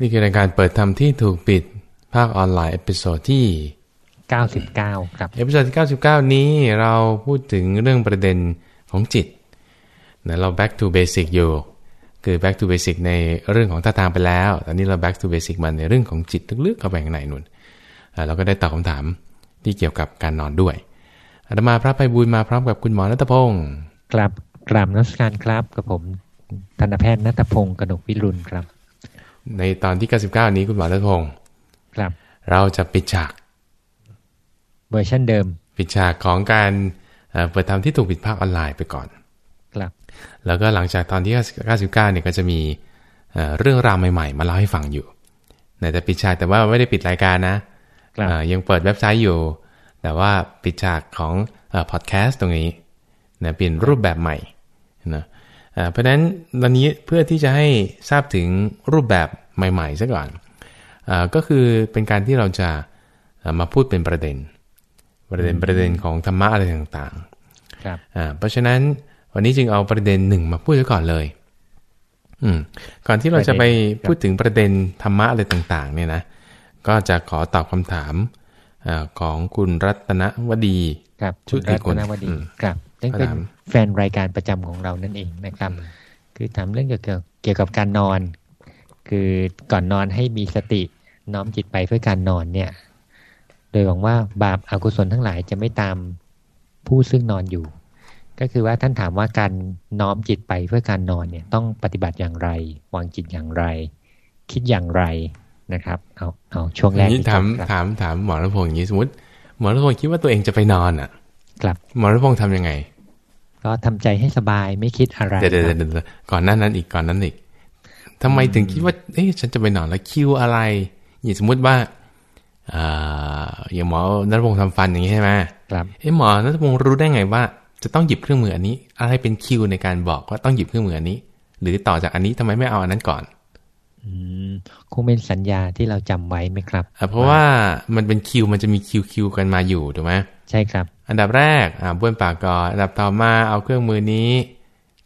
นี่คือรายการเปิดธรรมที่ถูกปิดภาคออนไลน์ episode ที่ 99 ครับ episode ที่ 99 นี้เราพูดถึงเรื่องประเด็นของจิตนะเรา back to basic อยู่ คือ back to basic ในเรื่องของท่าทางไปแล้ว ตอนนี้เรา back to basic มันในเรื่องของจิตลึกๆเข้าไปข้างในนู่นอ่าเราก็ได้ตอบคำถามที่เกี่ยวกับการนอนด้วยอาตมาพระไพบูลย์มาพร้อมกับคุณหมอณัฐพงศ์กราบกราบนมัสการครับกับผมทันตแพทย์ณัฐพงศ์กนกวิรุณครับ ในตอนที่ 99 นี้คุณหมอณัฐพงศ์ครับ เราจะปิดฉากเวอร์ชันเดิม ปิดฉากของการเอ่อเปิดธรรมที่ถูกปิดภาคออนไลน์ไปก่อน ครับ แล้วก็หลังจากตอนที่ 99 เนี่ยก็จะมีเอ่อเรื่องราวใหม่ ๆ มาเล่าให้ฟังอยู่แต่ปิดฉากแต่ว่าไม่ได้ปิดรายการนะครับเอ่อยังเปิดเว็บไซต์อยู่ แต่ว่าปิดฉากของพอดแคสต์ตรงนี้นะเปลี่ยนรูปแบบใหม่นะ เอ่อเพราะฉะนั้นตอนนี้เพื่อที่จะให้ทราบถึงรูปแบบใหม่ๆซะก่อนเออก็คือเป็นการที่เราจะเอ่อมาพูดเป็นประเด็น ประเด็นประเด็นของธรรมะอะไรต่างๆครับอ่าเพราะฉะนั้นวันนี้จึงเอาประเด็นหนึ่งมาพูดไว้ก่อนเลย อืมก่อนที่เราจะไปพูดถึงประเด็นธรรมะอะไรต่างๆ เนี่ยนะก็จะขอตอบคำถามอาของคุณรัตนวดีครับชุคุดณอีรักตคนนวดีอืมครับ ซึ่งเป็นถามแฟนรายการประจำของเรานั่นเองนะครับ คือถามเรื่องเกี่ยวกับเกี่ยวกับการนอน คือก่อนนอนให้มีสติน้อมจิตไปเพื่อการนอนเนี่ย โดยหวังว่าบาปอากุศลทั้งหลายจะไม่ตามผู้ซึ่งนอนอยู่ ก็คือว่าท่านถามว่าการน้อมจิตไปเพื่อการนอนเนี่ยต้องปฏิบัติอย่างไร วางจิตอย่างไร คิดอย่างไรนะครับเอาเอาช่วงแรกนี้ดีกว่ถามครับถามถามหมอรัตพงศ์อย่างนี้สมมติหมอรัตพงศ์คิดว่าตัวเองจะไปนอนอะ ครับหมอรัตพงศ์ทำยังไง ก็ทำใจให้สบายไม่คิดอะไรเดี๋ยวเดี๋ยวครับเดี๋ยวเดี๋ยวก่อนหน้านั้นอีกก่อนนั้นอีกทำไมถึงคิดว่าเอ๊ะฉันจะไปนอนแล้วคิวอะไรอย่างสมมติว่าอ่าอย่างหมอนัทพงศ์ทำฟันอย่างนี้ใช่ไหมครับเอ๊ะหมอนัทพงศ์รู้ได้ไงว่า จะต้องหยิบเครื่องมืออันนี้ อะไรเป็นคิวในการบอกว่าต้องหยิบเครื่องมืออันนี้ หรือต่อจากอันนี้ทำไมไม่เอาอันนั้นก่อนอืมคงเป็นสัญญาที่เราจำไว้ไหมครับอะเพราะว่ามันเป็นคิวมันจะมีคิวคิวกันมาอยู่ถูกไหม ใช่ครับ อันดับแรกอ่าบ้วนปากก่อนอันดับต่อมาเอาเครื่องมือนี้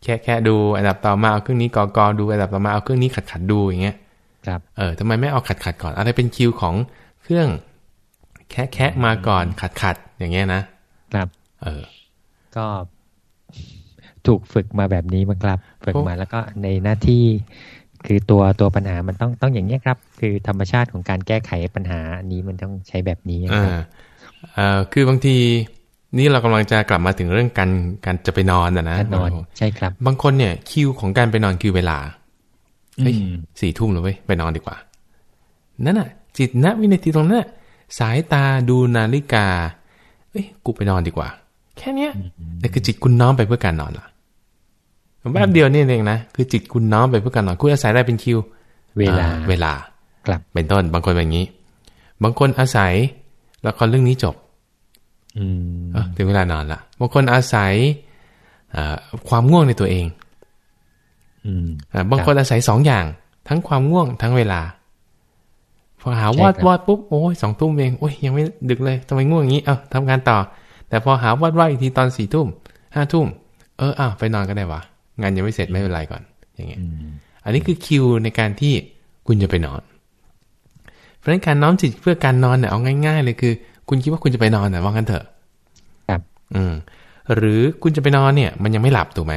แค่แค่ดู อันดับต่อมาเอาเครื่องนี้กอกอดู อันดับต่อมาเอาเครื่องนี้ขัดขัดดูอย่างเงี้ย ครับ เออทำไมไม่เอาขัดขัดก่อน อะไรเป็นคิวของเครื่อง แคะแคะมาก่อนขัดขัดอย่างเงี้ยนะ ครับ เออ ก็ถูกฝึกมาแบบนี้มั้งครับ ฝึกโอ้มาแล้วก็ในหน้าที่คือตัวตัวปัญหามันต้องต้องอย่างนี้ยครับ คือธรรมชาติของการแก้ไขปัญหาอันนี้มันต้องใช้แบบนี้คอ่ารับเอ่อ คือบางทีนี่เรากำลังจะกลับมาถึงเรื่องการการจะไปนอนอะนะการนอนใช่ครับ บางคนเนี่ยคิวของการไปนอนคือเวลาเฮ้ยอืมสี่ทุ่มแล้วเว้ยไปนอนดีกว่า นั่นน่ะ จิตณวินาทีตรงนั้นน่ะสายตาดูนาฬิกาเอ้ยกูไปนอนดีกว่า แค่เนี้ยแต่คือจิตคุณน้อมไปเพื่อการนอนล่ะแป๊บเดียวนี่เองนะคือจิตคุณน้อมไปเพื่อการนอนคุณอาศัยอะไรเป็นคิว เวลาอ่เวลาครับเป็นต้นบางคนเป็นอย่างนี้ บางคนอาศัย ละครเรื่องนี้จบอืมเอ้อถึงเวลานอนละบางคนอาศัยอ่าความง่วงในตัวเองอืมอ่าบางคนอาศัยสองอย่าง ทั้งความง่วงทั้งเวลา พอหาใช่วอดครับวอดปุ๊บโอ้ยสองทุ่มเองโอ้ยยังไม่ดึกเลยทำไมง่วงอย่างนี้เอ้าทำงานต่อ แต่พอหาวอดวอดอีกทีตอนสี่ทุ่มห้าทุ่มเอออ้าวไปนอนก็ได้วะงานยังไม่เสร็จไม่เป็นไรก่อน อย่างเงี้ยอืมอันนี้คือคิวในการที่คุณจะไปนอน เพราะฉะนั้นการน้อมจิตเพื่อการนอนเนี่ยเอาง่าย ๆ เลยคือ คุณคิดว่าคุณจะไปนอนเนี่ยว่างั้นเถอะครับ อืมหรือคุณจะไปนอนเนี่ย มันยังไม่หลับถูกไหม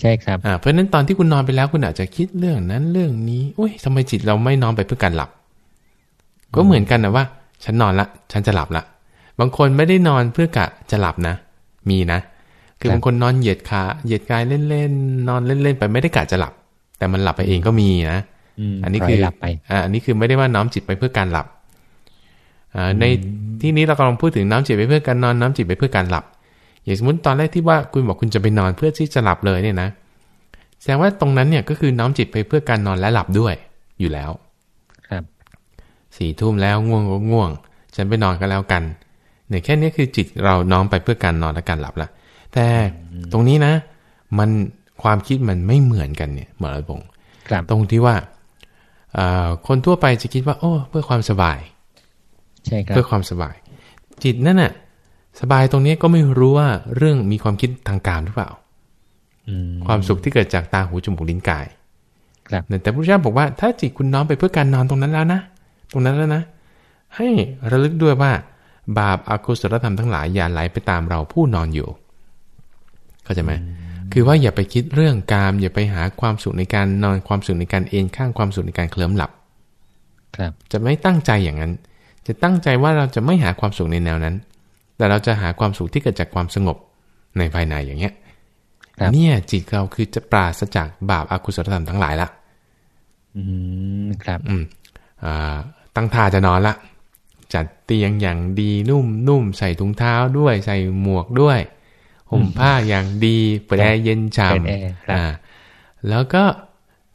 ใช่ครับอ่าเพราะฉะนั้นตอนที่คุณนอนไปแล้วคุณอาจจะคิดเรื่องนั้นเรื่องนี้อุ้ยทำไมจิตเราไม่นอนไปเพื่อการหลับ ก็เหมือนกันนะว่า ฉันนอนละ ฉันจะหลับละบางคนไม่ได้นอนเพื่อกะจะหลับนะ มีนะ คือครับบางคนนอนเหยียดขาเหยียดกายเล่นๆนอนเล่นๆไปไม่ได้กะจะหลับ แต่มันหลับไปเองก็มีนะม อันนี้ปล่ยคือหลับไปอ่าอันนี้คือไม่ได้ว่าน้อมจิตไปเพื่อการหลับอ่าในที่นี้เรากำลังพูดถึงน้อมจิตไปเพื่อการนอนน้อมจิตไปเพื่อการหลับ อย่างสมมติตอนแรกที่ว่าคุณบอกคุณจะไปนอนเพื่อที่จะหลับเลยเนี่ยนะแสดงว่าตรงนั้นเนี่ยก็คือน้อมจิตไปเพื่อการนอนและหลับด้วยอยู่แล้ว ครับสี่ทุ่มแล้วง่วงก็ง่วง ฉันไปนอนก็แล้วกันเนี่ยแค่นี้คือจิตเราน้อมไปเพื่อการนอนและการหลับละแต่ตรงนี้นะ มันความคิดมันไม่เหมือนกันเนี่ยหมอระพงศ์ครับตรงที่ว่าเอ่อ คนทั่วไปจะคิดว่า โอ้ เพื่อความสบาย ใช่ครับเพื่อความสบาย จิตนั่นน่ะ สบายตรงนี้ก็ไม่รู้ว่าเรื่องมีความคิดทางการหรือเปล่าอืมความสุขที่เกิดจากตาหูจมูกลิ้นกาย ครับแต่พระพุทธเจ้าบอกว่าถ้าจิตคุณน้อมไปเพื่อการนอนตรงนั้นแล้วนะตรงนั้นแล้วนะให้ระลึกด้วยว่า บาปอากุศลธรรมทั้งหลายอย่าไหลไปตามเราผู้นอนอยู่ เข้าใจไหม คือว่าอย่าไปคิดเรื่องกาม อย่าไปหาความสุขในการนอนความสุขในการเอนข้างความสุขในการเคลิ้มหลับ ครับ จะไม่ตั้งใจอย่างนั้น จะตั้งใจว่าเราจะไม่หาความสุขในแนวนั้น แต่เราจะหาความสุขที่เกิดจากความสงบในภายในอย่างเงี้ยครับเนี่ยจิตเราคือจะปราศจากบาปอากุศลธรรมทั้งหลายละอืมครับ อืมอ่าตั้งท่าจะนอนละ จัดเตียงอย่างดีนุ่มนุ่มใส่ถุงเท้าด้วยใส่หมวกด้วย ห่มผ้าอย่างดีเปิดแอร์เย็นฉ่เปิดแอร์ำครับอ่าแล้วก็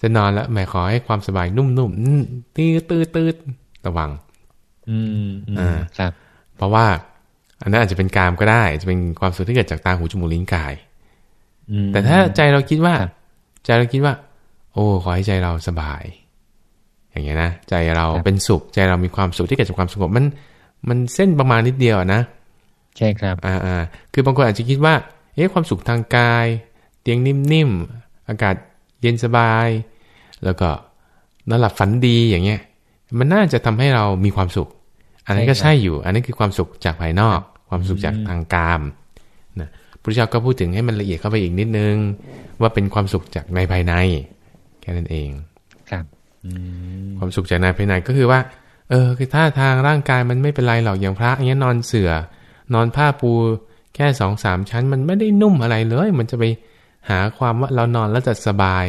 จะนอนแล้วหมายขอให้ความสบายนุ่มๆอืมตื้อตื้อตื้อระวังอืมอืมอ่าครับ เพราะว่า อันนั้นอาจจะเป็นกามก็ได้ จะเป็นความสุขที่เกิดจากตาหูจมูกลิ้นกายอืมแต่ถ้าใจเราคิดว่าครับใจเราคิดว่า โอ้ ขอให้ใจเราสบาย อย่างเงี้ยนะใจเราครับเป็นสุข ใจเรามีความสุขที่เกิดจากความสงบมัน มันเส้นประมาณนิดเดียวอะนะ ใช่ครับอ่าอ่าคือบางคนอาจจะคิดว่า เอ๊ะความสุขทางกาย เตียงนิ่มๆ อากาศเย็นสบาย แล้วก็นอนหลับฝันดีอย่างเงี้ย มันน่าจะทำให้เรามีความสุข อันนั้นก็ใช่ครับใช่อยู่ อันนั้นคือความสุขจากภายนอก ความสุขจากทางกามนะพระเจ้าก็พูดถึงให้มันละเอียดเข้าไปอีกนิดนึง ว่าเป็นความสุขจากในภายใน แค่นั้นเองครับอืมความสุขจากในภายในก็คือว่า เออคือถ้าทางร่างกายมันไม่เป็นไรหรอกอย่างพระอย่างเงี้ยนอนเสือ่อ นอนผ้าปูแค่สองสามชั้น มันไม่ได้นุ่มอะไรเลย มันจะไปหาความว่าเรานอนแล้วจะสบาย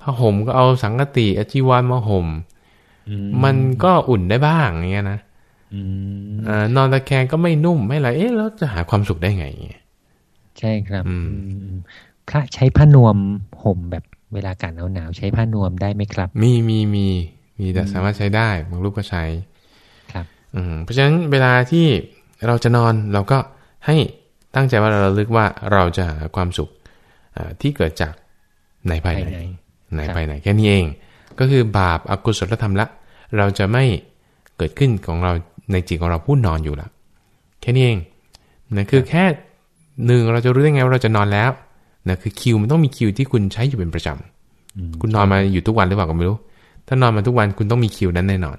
ผ้าห่มก็เอาสังกติอจีวรมาห่มอืมมันก็อุ่นได้บ้างอย่างเงี้ยนะอืมเอ่อนอนตะแคงก็ไม่นุ่มไม่อะไรเอ๊ะแล้วจะหาความสุขได้ไงเงี้ยใช่ครับอืมอืมพระใช้ผ้านวมห่มแบบเวลาอากาศหนาวๆใช้ผ้านวมได้ไหมครับ มีมีมีมีแต่สามารถใช้ได้บางรูปก็ใช้ ครับ อืมเพราะฉะนั้นเวลาที่ เราจะนอนเราก็ให้ตั้งใจว่าเราระลึกว่าเราจะหาความสุขอ่าที่เกิดจากในภายในภายในในครับภายในแค่นี้เอง ก็คือบาปอกุศลธรรมละ เราจะไม่เกิดขึ้นของเราในจิตของเราผู้นอนอยู่ละแค่นี้เองนะคือแค่หนึ่งเราจะรู้ได้ไงว่าเราจะนอนแล้วนะคือคิวมันต้องมีคิวที่คุณใช้อยู่เป็นประจำอืมคุณนอนมาอยู่ทุกวันหรือเปล่าก็ไม่รู้ ถ้านอนมาทุกวันคุณต้องมีคิวนั้นแน่นอน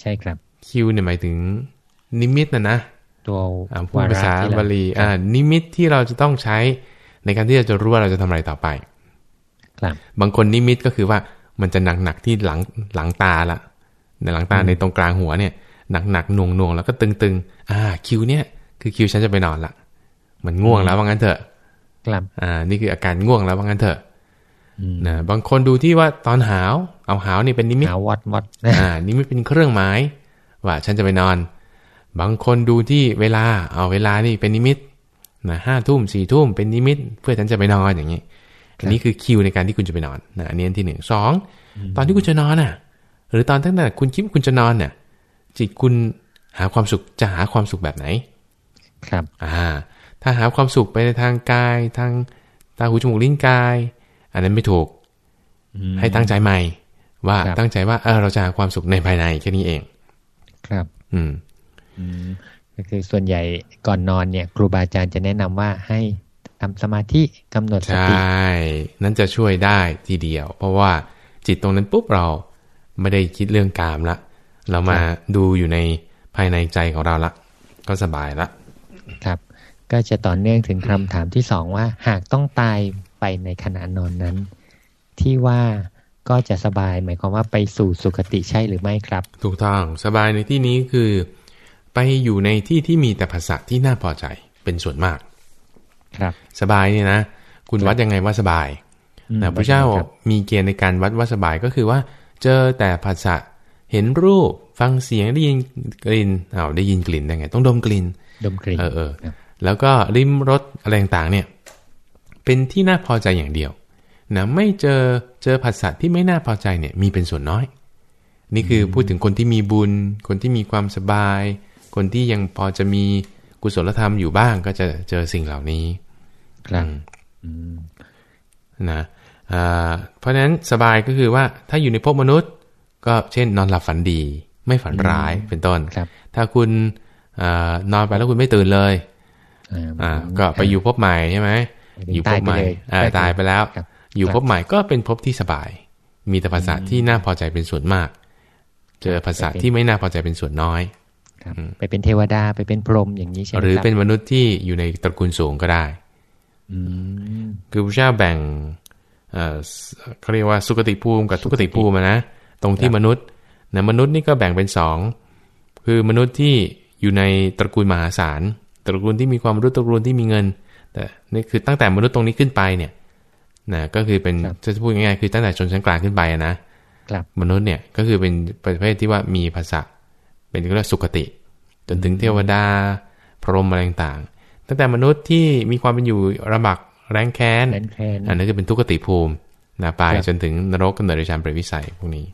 ใช่ครับคิวเนี่ยหมายถึง นิมิตนะนะตัวอ่าพูดภาษาที่เรียกบาลีอ่านิมิตที่เราจะต้องใช้ในการที่เราจะรู้ว่าเราจะทำอะไรต่อไป ครับ บางคนนิมิตก็คือว่ามันจะหนักหนักๆที่หลังหลังตาละในหลังตาในตรงกลางหัวเนี่ยหนักหนักๆหน่วงหน่วงๆแล้วก็ตึงตึงๆอ่า คิวเนี่ย คือคิวฉันจะไปนอนละมันง่วงแล้วว่างั้นเถอะครับอ่า นี่คืออาการง่วงแล้วว่างั้นเถอะอืมนะบางคนดูที่ว่าตอนหาว เอาหาวนี่เป็นนิมิตหาวัดวัดอ่านี่ไม่เป็นเครื่องหมายว่าฉันจะไปนอน บางคนดูที่เวลา เอาเวลานี่เป็นนิมิตนะห้าทุ่มสี่ทุ่มเป็นนิมิต เพื่อฉันจะไปนอนอย่างนี้ อันนี้คือคิวในการที่คุณจะไปนอนนะอันนี้อันที่หนึ่งสองตอนที่คุณจะนอนอะ หรือตอนตั้งแต่คุณคิดว่าคุณจะนอนเนี่ยจิตคุณหาความสุขจะหาความสุขแบบไหน ครับ อ่า ถ้าหาความสุขไปในทางกายทางตาหูจมูกลิ้นกาย อันนั้นไม่ถูกอืมให้ตั้งใจใหม่ ว่าครับตั้งใจว่าเออเราจะหาความสุขในภายในแค่นี้เอง ครับ อืมอืม ก็คือส่วนใหญ่ก่อนนอนเนี่ย ครูบาอาจารย์จะแนะนำว่าให้ทำสมาธิกำหนดสใช่ตินั่นจะช่วยได้ทีเดียว เพราะว่าจิตตรงนั้นปุ๊บเราไม่ได้คิดเรื่องกามละเรามาดูอยู่ในภายในใจของเราละ ก็สบายละครับ ก็จะต่อเนื่องถึงคำถามที่สองว่า หากต้องตายไปในขณะนอนนั้น ที่ว่าก็จะสบายหมายความว่าไปสู่สุคติใช่หรือไม่ครับ ถูกต้องสบายในที่นี้คือ ไปอยู่ในที่ที่มีแต่ภาษาที่น่าพอใจเป็นส่วนมาก ครับ สบายเนี่ยนะ คุณวัดยังไงว่าสบายอืมนะพระเจ้าครับมีเกณฑ์ในการวัดว่าสบายก็คือว่า เจอแต่ภาษาเห็นรูปฟังเสียงได้ยินกลิ่นอ้าวได้ยินกลิ่นได้ไง ต้องดมกลิ่นดมกลิ่นเออเออครับแล้วก็ริมรสอะไรต่างๆ เนี่ย เป็นที่น่าพอใจอย่างเดียวนะไม่เจอเจอภาษาที่ไม่น่าพอใจเนี่ย มีเป็นส่วนน้อย นี่คือพูดถึงคนที่มีบุญ คนที่มีความสบาย คนที่ยังพอจะมีกุศลธรรมอยู่บ้างก็จะเจอสิ่งเหล่านี้ครับอืมอืมนะอ่าเพราะฉะนั้นสบายก็คือว่าถ้าอยู่ในภพมนุษย์ ก็เช่น นอนหลับฝันดี ไม่ฝันร้ายเป็นต้นครับถ้าคุณอานอนไปแล้วคุณไม่ตื่นเลยอ่าอ่าก็ไปอยู่ภพใหม่ใช่ไหมหมายถึงอยู่ภพใหม่ตายไปเลยอ่าตายไปแล้วครับอยู่ครับภพใหม่ก็เป็นภพที่สบาย มีแต่ภาษาที่น่าพอใจเป็นส่วนมาก เจอภาษาที่ไม่น่าพอใจเป็นส่วนน้อย ครับ ไปเป็นเทวดาไปเป็นพรหมอย่างนี้ใช่ไหมหรือครับเป็นมนุษย์ที่อยู่ในตระกูลสูงก็ได้อืมคือพระเจ้าแบ่งเอ่อเขาเรียกว่าสุคติภูมิกับทุกขติภูมิอะนะตรงที่มนุษย์นะมนุษย์นี่ก็แบ่งเป็นสองคือมนุษย์ที่อยู่ในตระกูลมหาศาลตระกูลที่มีความรู้ตระกูลที่มีเงิน แต่นี่คือตั้งแต่มนุษย์ตรงนี้ขึ้นไปเนี่ยนะก็คือเป็นจะพูดง่ายๆคือตั้งแต่ชนชั้นกลางขึ้นไปอะนะครับมนุษย์เนี่ยก็คือเป็นประเภทที่ว่ามีภาษาเป็นเรียกว่าสุคติ จนถึงเทวดา พรหมอะไรต่างๆตั้งแต่มนุษย์ที่มีความเป็นอยู่ระบักแรงแค้นแค้นแค้นอันนั้นคือเป็นทุกขติภูมินะไปครับจนถึงนรกกำเนิดโดยชานเปรตวิสัยพวกนี้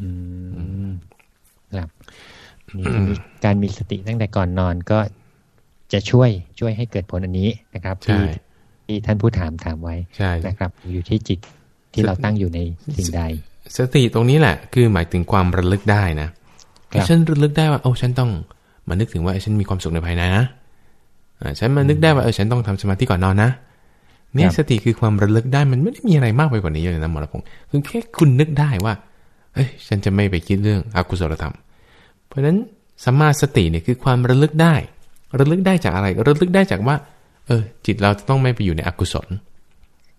อืมครับนี่การมีสติตั้งแต่ก่อนนอนก็จะช่วยช่วยให้เกิดผลอันนี้นะครับใช่ที่ที่ท่านผู้ถามถามไว้ใช่นะครับ อยู่ที่จิตที่เราตั้งอยู่ในสิ่งใด สติตรงนี้แหละ คือหมายถึงความระลึกได้นะครับฉันระลึกได้ว่าโอ้ฉันต้อง มานึกถึงว่าฉันมีความสุขในภายในนะอ่าฉันมานึกได้ว่าเออฉันต้องทำสมาธิก่อนนอนนะเนี่ยครับสติคือความระลึกได้มันไม่ได้มีอะไรมากไปกว่านี้เลยนะหมอรพงศ์คือแค่คุณนึกได้ว่าเอ้ยฉันจะไม่ไปคิดเรื่องอกุศลธรรม เพราะฉะนั้นสัมมาสติเนี่ยคือความระลึกได้ ระลึกได้จากอะไร ระลึกได้จากว่า เออ จิตเราจะต้องไม่ไปอยู่ในอกุศล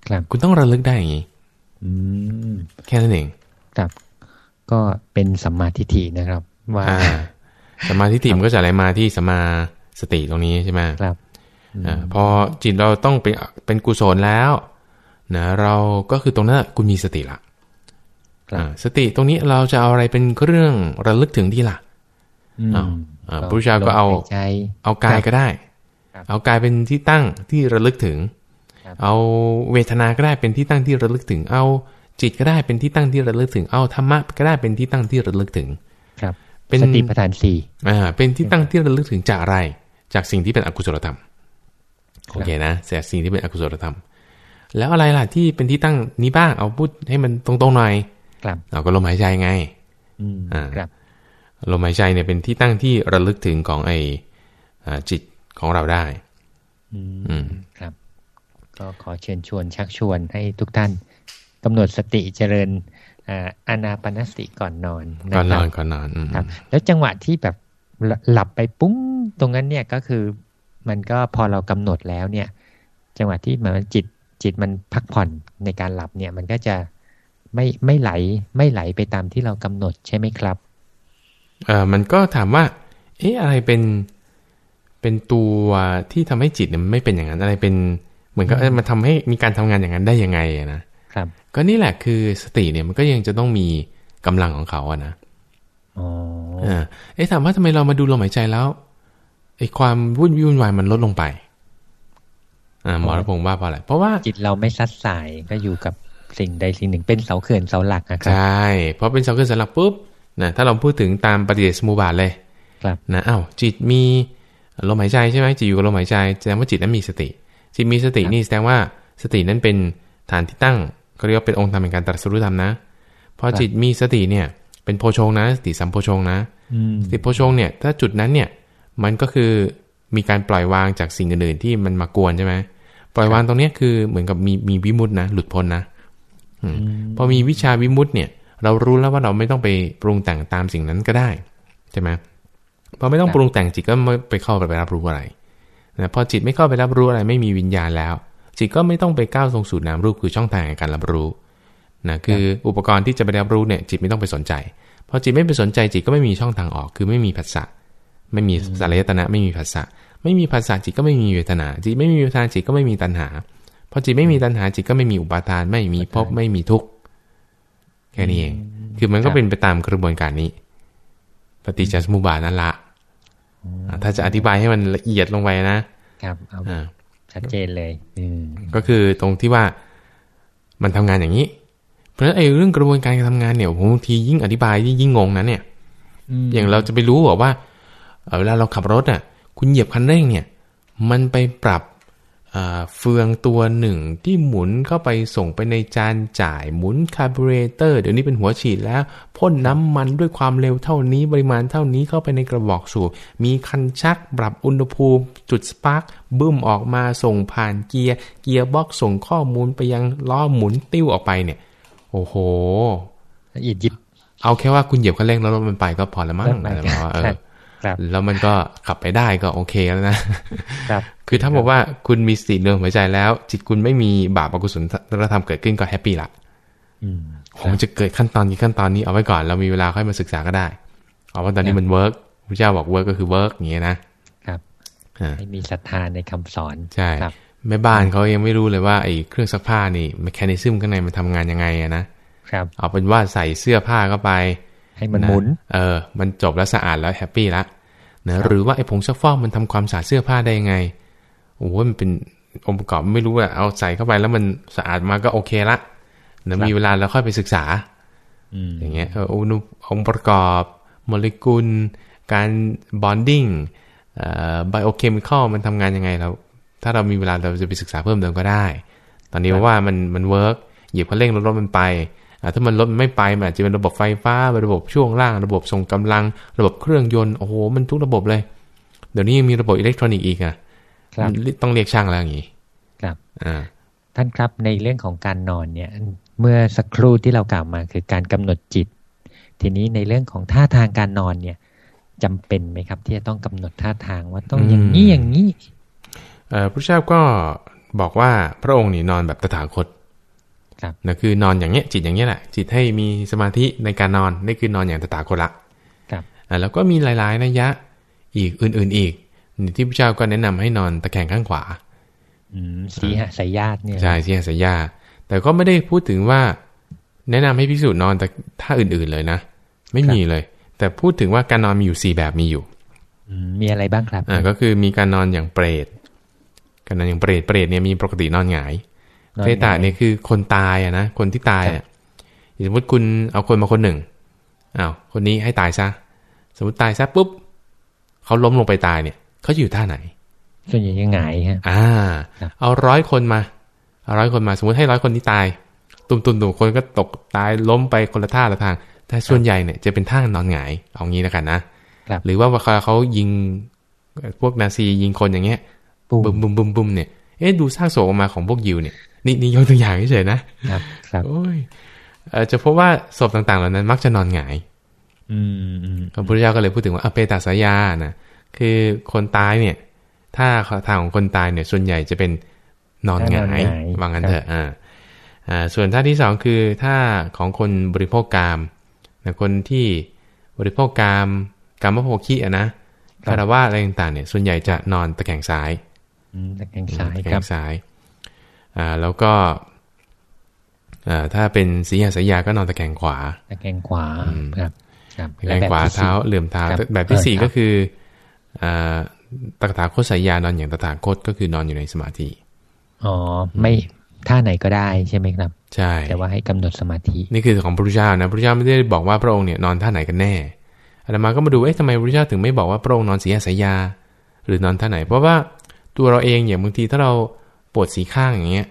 ครับคุณต้องระลึกได้อย่างนี้อืมแค่นั้นเองครับ ก็เป็นสัมมาทิฏฐินะครับ ว่าอ่า สมาธิฏฐิมันก็จะไหลมาที่สมาสติตรงนี้ใช่ไหมครับอ่าพอจิตเราต้องเป็นเป็นกุศลแล้วนะเราก็คือตรงนั้นคุณมีสติละครับอ่าสติตรงนี้เราจะเอาอะไรเป็นเรื่องระลึกถึงที่ล่ะอืมอ้าวอ่าพระพุทธเจ้าก็เอาลมหยใจเอากายก็ได้ครับเอากายเป็นที่ตั้งที่ระลึกถึงครับเอาเวทนาก็ได้เป็นที่ตั้งที่ระลึกถึง เอาจิตก็ได้เป็นที่ตั้งที่ระลึกถึง เอาธรรมะก็ได้เป็นที่ตั้งที่ระลึกถึงครับ เป็นสติปัฏฐานสี่อ่าเป็นที่ตั้งที่ระลึกถึงจากอะไร จากสิ่งที่เป็นอกุศลธรรมครับโอเคนะจากสิ่งที่เป็นอกุศลธรรม แล้วอะไรล่ะที่เป็นที่ตั้งนี้บ้างเอาพูดให้มันตรงๆหน่อยครับเอาก็ลมหายใจไงอืมอ่าครับลมหายใจเนี่ยเป็นที่ตั้งที่ระลึกถึงของไออ่าจิตของเราได้อืมอืมครับ ก็ขอเชิญชวนชักชวนให้ทุกท่านกำหนดสติเจริญ อ่าอานาปนสติก่อนนอนก่อนนคอรันก่อนนอนอืมครับ แล้วจังหวะที่แบบหลหลับไปปุ้งตรงนั้นเนี่ยก็คือ มันก็พอเรากำหนดแล้วเนี่ย จังหวะที่มันจิตจิตมันพักผ่อนในการหลับเนี่ย มันก็จะไม่ไม่ไหลไม่ไหลไปตามที่เรากำหนดใช่ไหมครับเออมันก็ถามว่า เอ๊ะอะไรเป็นเป็นตัวที่ทำให้จิตเนี่ยมันไม่เป็นอย่างนั้นอะไรเป็น เหมือนกับเอ้ยมันทำให้มีการทำงานอย่างนั้นได้ยังไงอะนะ ครับก็นี่แหละคือสติเนี่ยมันก็ยังจะต้องมีกำลังของเขาอะนะอ๋ออ่าเอ๊ะถามว่าทำไมเรามาดูลมหายใจแล้วไอ้ความวุ่นวุ่นวายมันลดลงไปอ่าหมอรพงศ์ว่าเพราะอะไรเพราะว่าจิตเราไม่ซัดสายก็อยู่กับสิ่งใดสิ่งหนึ่งเป็นเสาเขื่อนเสาหลักอะคใชรับ่เพราะเป็นเสาเขื่อนสลักปุ๊บนะถ้าเราพูดถึงตามปฏิเสธสมุปบาทเลย ครับนะอ้าวจิตมีลมหายใจใช่ไหมจิตอยู่กับลมหายใจแสดงว่าจิตนั้นมีสติ จิตมีสตินี่แสดงว่าสตินั้นเป็นฐานที่ตั้ง เขาเรียกว่าเป็นองค์ธรรมแห่งการตรัสรู้ธรรมนะ พอจิตมีสติเนี่ย เป็นโพชงนะสติสัมโพชงนะอืมสติโพชงเนี่ย ถ้าจุดนั้นเนี่ย มันก็คือมีการปล่อยวางจากสิ่งอื่นๆที่มันมากวนใช่ไหมปล่อยวางตรงเนี้ยคือเหมือนกับมีมีวิมุตตินะหลุดพ้นนะอืมพอมีวิชาวิมุตติเนี่ย เรารู้แล้วว่าเราไม่ต้องไปปรุงแต่งตามสิ่งนั้นก็ได้ใช่ไหมพอไม่ต้องปรุงแต่งจิตก็ไม่ไปเข้าไปรับรู้อะไรนะพอจิตไม่เข้าไปรับรู้อะไร ไม่มีวิญญาณแล้ว จิตก็ไม่ต้องไปก้าวทรงสู่นามรูปคือช่องทางแห่งการรับรู้นะคืออุปกรณ์ที่จะไปรับรู้เนี่ยจิตไม่ต้องไปสนใจพอจิตไม่ไปสนใจจิตก็ไม่มีช่องทางออก คือไม่มีภาษะไม่มีสารยตนะไม่มีภาษะไม่มีภาษาจิตก็ไม่มีเวทนา จิตไม่มีเวทนาจิตก็ไม่มีตัณหาพอจิตไม่มีตัณหาจิตก็ไม่มีอุปาทาน ไม่มีภพไม่มีทุกข์แค่นี้เอง คือมันก็เป็นไปตามกระบวนการนี้ ปฏิจจสมุปบาทนั่นละอ่าถ้าจะอธิบายให้มันละเอียดลงไปนะครับเอาอ่า ชัดเจนเลย อืมก็คือตรงที่ว่ามันทำงานอย่างนี้ เพราะฉะนั้นไอ้เรื่องกระบวนการการทำงานเนี่ยบางทียิ่งอธิบายยิ่งงงนะเนี่ยอย่างเราจะไปรู้บอกว่าเอ่อเวลาเราขับรถอะ คุณเหยียบคันเร่งเนี่ย มันไปปรับอ่า เฟืองตัวหนึ่งที่หมุนเข้าไปส่งไปในจานจ่ายหมุนคาร์บูเรเตอร์เดี๋ยวนี้เป็นหัวฉีดแล้วพ่นน้ำมันด้วยความเร็วเท่านี้ปริมาณเท่านี้เข้าไปในกระบอกสูบมีคันชักปรับอุณหภูมิ จุด sparkบึ้มออกมาส่งผ่านเกียร์ gearbox ส่งข้อมูลไปยังล้อหมุนติ้วออกไปเนี่ย โอ้โหละเอียดยิบเอาแค่ว่าคุณเหยียบคันเร่งแล้วรถมันไปก็พอแล้วมั้งรถไปอะไรประมาณว่าเออครับครับ แล้วมันก็ขับไปได้ก็โอเคแล้วนะครับคือถ้าบอกว่าคุณมีสติเรื่องหัวใจแล้ว จิตคุณไม่มีบาปอกุศลธรรมเกิดขึ้นก็ happy ละอืมผมจะเกิดขั้นตอนกี่ขั้นตอนนี้เอาไว้ก่อน เรามีเวลาค่อยมาศึกษาก็ได้เอาว่าตอนนี้มัน workพระเจ้าบอก work ก็คือ work อย่างเงี้ยนะครับอ่าให้มีศรัทธาในคำสอนใช่ครับแม่บ้านเขายังไม่รู้เลยว่าไอ้เครื่องซักผ้านี่ mechanism ข้างในมันทำงานยังไงอะนะครับ เอาเป็นว่าใส่เสื้อผ้าเข้าไป ให้มันหมุนนะเออ มันจบแล้วสะอาดแล้ว happy ละนะครับหรือว่าไอ้ผงซักฟอกมันทำความสะอาดเสื้อผ้าได้ยังไงโอ้โหมันเป็นองค์ประกอบไม่รู้อะเอาใส่เข้าไปแล้วมันสะอาดมาก็โอเคละนะมีเวลาแล้วค่อยไปศึกษาอืมอย่างเงี้ยเอออุณหองค์ประกอบโมเลกุล การ bonding เอ่อ biochemical มันทำงานยังไงเราถ้าเรามีเวลาเราจะไปศึกษาเพิ่มเติมก็ได้ ตอนนี้ว่ามันมัน work เหยียบคันเร่งรถรถมันไปอะ ถ้ามันรถมันไม่ไปมันอาจจะเป็นระบบไฟฟ้า ระบบช่วงล่าง ระบบส่งกำลัง ระบบเครื่องยนต์ โอ้โห มันทุกระบบเลย เดี๋ยวนี้ยังมีระบบอิเล็กทรอนิกส์อีกอะครับต้องเรียกช่างแล้วอย่างงี้ ครับอ่าท่านครับในเรื่องของการนอนเนี่ย เมื่อสักครู่ที่เรากล่าวมาคือการกำหนดจิต ทีนี้ในเรื่องของท่าทางการนอนเนี่ยจำเป็นไหมครับ ที่จะต้องกำหนดท่าทางว่าต้องอย่างนี้อย่างนี้เอ่อพระเจ้าก็บอกว่าพระองค์นี่นอนแบบตถาคต ครับนะคือนอนอย่างเงี้ยจิตอย่างเงี้ยแหละจิตให้มีสมาธิในการนอนนี่คือนอนอย่างตถาคตละครับอ่าแล้วก็มีหลายๆนัยยะอีกอื่น ๆอีกที่พระเจ้าก็แนะนำให้นอนตะแคงข้างขวาอืมสีหสายญาติเนี่ยใช่ที่หัสยาแต่ก็ไม่ได้พูดถึงว่า แนะนำให้พิสูจน์นอนแต่ท่าอื่น ๆเลยนะ ไม่มีเลย แต่พูดถึงว่าการนอนมีอยู่สี่แบบมีอยู่อืมมีอะไรบ้างครับอ่าก็คือมีการนอนอย่างเปรตการนอนอย่างเปรตเปรตเนี่ยมีปกตินอนหงายนอน เพตาเนี่ยคือคนตายอะนะคนที่ตายอะสมมติคุณเอาคนมาคนหนึ่งอ้าวคนนี้ให้ตายซะสมมติตายซะปุ๊บเขาล้มลงไปตายเนี่ยเขาจะอยู่ท่าไหนส่วนใหญ่ยังไงฮะอ่าครับเอาร้อยคนมาเอาร้อยคนมา สมมติให้ร้อยคนที่ตาย ตุ่มตุ่มตุ่มคนก็ตกตายล้มไปคนละท่าละทาง แต่ส่วนใหญ่เนี่ยจะเป็นท่านอนหงายเอางี้แล้วกันนะครับหรือว่าเวลาเขายิงพวกนาซียิงคนอย่างเงี้ยปุ่บุ้มบุ้มบุ้มบุ้มเนี่ย เอ๊ะดูซากศพออกมาของพวกยิวเนี่ยนี่นี่ยกตัวอย่างเฉยๆนะครับครับโอ้ยเอ่อจะพบว่าศพต่างๆเหล่านั้นมักจะนอนหงายอืมอืมพระพุทธเจ้าก็เลยพูดถึงว่าอเปตาสายานะคือคนตายเนี่ย ถ้าทางของคนตายเนี่ย ส่วนใหญ่จะเป็นนอนหงายว่างั้นเถอะอ่าอ่าส่วนท่าที่สองคือท่าของคนบริโภคกามนะคนที่บริโภคกามกามโภคีอะนะคารวะอะไรต่างๆเนี่ย ส่วนใหญ่จะนอนตะแคงซ้ายอืม ตะแคงซ้ายตะแคครับงซ้ายอ่าแล้วก็อ่าถ้าเป็นสีหสายาก็นอนตะแคงขวาตะแคงขวาครับครับตะแคงขวาและแบบที่เท้าสี่เหลื่อมเท้าครับแบบที่สี่เออครับก็คืออ่าตถาคตสายยานอนอย่างตถาคตก็คือนอนอยู่ในสมาธิอ๋อไม่ท่าไหนก็ได้ใช่ไหมครับ ใช่ แต่ว่าให้กำหนดสมาธิ นี่คือของพระพุทธเจ้านะพระพุทธเจ้าไม่ได้บอกว่าพระองค์เนี่ยนอนท่าไหนกันแน่อาตมาก็มาดูเอ๊ะทำไมพระพุทธเจ้าถึงไม่บอกว่าพระองค์นอนสีหสายยาหรือนอนท่าไหน เพราะว่า ตัวเราเองอย่างบางทีถ้าเราปวดสีข้างอย่างเงี้ย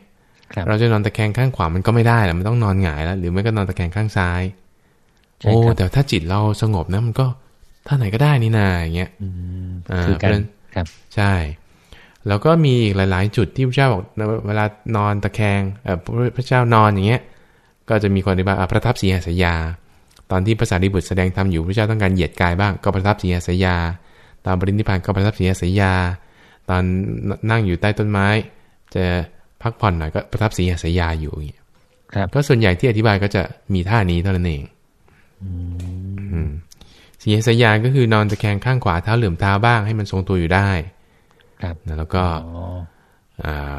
ครับเราจะนอนตะแคงข้างขวามันก็ไม่ได้แหละมันต้องนอนหงายแล้ว หรือไม่ก็นอนตะแคงข้างซ้ายใช่โอ้ครับแต่ถ้าจิตเราสงบนะมันก็ท่าไหนก็ได้นี่นาอย่างเงี้ยอืมอ่าคือการเพราะฉะนั้นครับใช่ แล้วก็มีอีกหลาย ๆ จุดที่พระเจ้าบอกเวลานอนตะแคงเอ่อพระพระเจ้านอนอย่างเงี้ย ก็จะมีคนอธิบายอะประทับสีหสยา ตอนที่ภาษาดิบุตรแสดงธรรมอยู่พระเจ้าต้องการเหยียดกายบ้างก็ประทับสีหสยาตอนปรินิพพานก็ประทับสีหสยา ตอนนั่งอยู่ใต้ต้นไม้ จะพักผ่อนหน่อยก็ประทับสีหสยาอยู่อย่างเงี้ยครับก็ส่วนใหญ่ที่อธิบายก็จะมีท่านี้เท่านั้นเองอืมสีหสยาก็คือนอนตะแคงข้างขวาเท้าเหลื่อมเท้าบ้างให้มันทรงตัวอยู่ได้ ครับนะแล้วก็อ๋ออ่า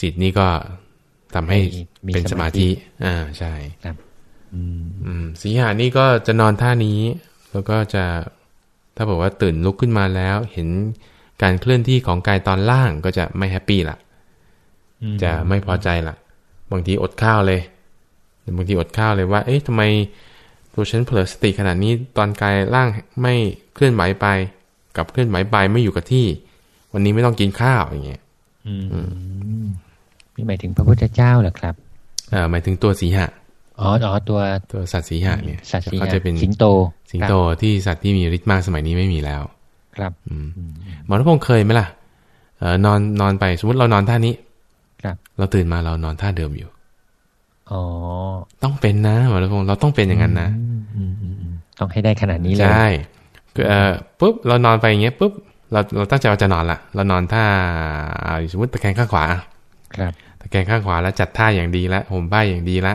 จิตนี่ก็ทำให้มีเป็นสสมามาธิธิ อ่า ใช่อืมอืมสีหานี่ก็จะนอนท่านี้ แล้วก็จะ ถ้าบอกว่าตื่นลุกขึ้นมาแล้ว เห็น การเคลื่อนที่ของกายตอนล่างก็จะไม่แฮปปี้ละอืมจะไม่พอใจละบางทีอดข้าวเลยบางทีอดข้าวเลยว่า เอ๊ะทำไมตัวฉันเผลอสติขนาดนี้ตอนกายล่างไม่เคลื่อนไหวไป กับเคลื่อนไหวไปไม่อยู่กับที่ วันนี้ไม่ต้องกินข้าวอย่างเงี้ยอืมนี่หมายถึงพระพุทธเจ้าเหรอครับอ่าหมายถึงตัวสีหะอ๋ออ๋อตัวตัวสัตว์สีหะเนี่ยสัตว์สีเขาจะเป็นสิงโต สิงโตที่สัตว์ที่มีฤทธิ์มากสมัยนี้ไม่มีแล้ว ครับอืมหมอรัพงศ์เคยไหมล่ะเออนอนนอนไปสมมติเรานอนท่านี้ ครับ เราตื่นมาเรานอนท่าเดิมอยู่อ๋อต้องเป็นนะหมอรัตพงศ์เราต้องเป็นอย่างนั้นนะอืมอืมอืมต้องให้ได้ขนาดนี้เลยใช่คือเอ่อปุ๊บเรานอนไปอย่างเงี้ยปุ๊บเราเราตั้งใจว่าจะนอนละเรานอนท่าอ่าสมมติตะแคงข้างขวา ครับ ตะแคงข้างขวาแล้วจัดท่าอย่างดีละห่มผ้าอย่างดีละ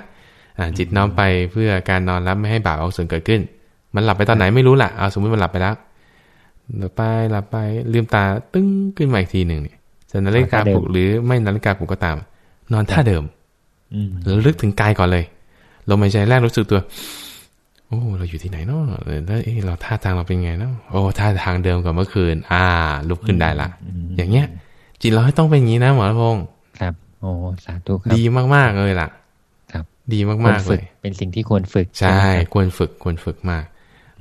อ่าจิตน้อมไปเพื่อการนอนแล้วไม่ให้บาปเอาส่วนเกิดขึ้น มันหลับไปตอนไหนไม่รู้แหละเอาสมมติมันหลับไปแล้ว หลับไปหลับไปลืมตาตึ้งขึ้นมาอีกทีหนึ่งเนี่ยจะนาฬิกาปลุกหรือไม่นาฬิกาปลุกก็ตาม นอนท่าเดิมอืมระลึกถึงกายก่อนเลยลมหายใจแรกรู้สึกตัว โอ้เราอยู่ที่ไหนเนาะแล้วเอ๊ะเราท่าทางเราเป็นไงเนาะโอ้ท่าทางเดิมกับเมื่อคืน อ่า ลุกขึ้นได้ละอย่างเงี้ย จิตเราให้ต้องเป็นอย่างนี้นะหมอพงษ์ครับ โอ้สาธุครับดีมากๆเลยล่ะ ครับ ดีควมารกๆฝึเลกยเป็นสิ่งที่ควรฝึก ใช่ไหมครับควรฝึกควรฝึกมาก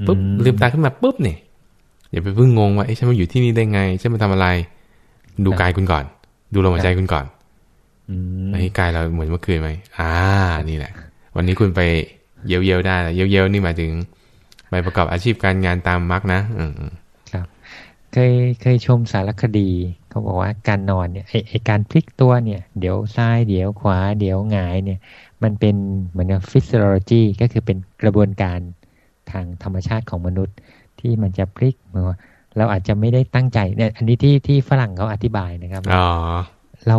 ปุ๊บอืมลืมตาขึ้นมาปุ๊บเนี่ย อย่าไปเพิ่งงงว่าเอ๊ะฉันมาอยู่ที่นี่ได้ไงฉันมาทำอะไร ดูกายคุณก่อน ดูลมหายใจคุณก่อนอืมไอ้กายเราเหมือนเมื่อคืนไหมอ่า นี่แหละ วันนี้คุณไปเยียวๆได้แล้วเยียวๆนี่หมายถึงไปประกอบอาชีพการงานตามมรรคนะอืมครับ เคยเคยชมสารคดีเขาบอกว่าการนอนเนี่ยไอไอการพลิกตัวเนี่ย เดี๋ยวซ้ายเดี๋ยวขวา เดี๋ยวหงายเนี่ย มันเป็นเหมือนกับ physiology ก็คือเป็นกระบวนการทางธรรมชาติของมนุษย์ ที่มันจะพลิกเหมือนว่าเราอาจจะไม่ได้ตั้งใจเนี่ยอันนี้ที่ที่ฝรั่งเขาอธิบายนะครับอ๋อเรา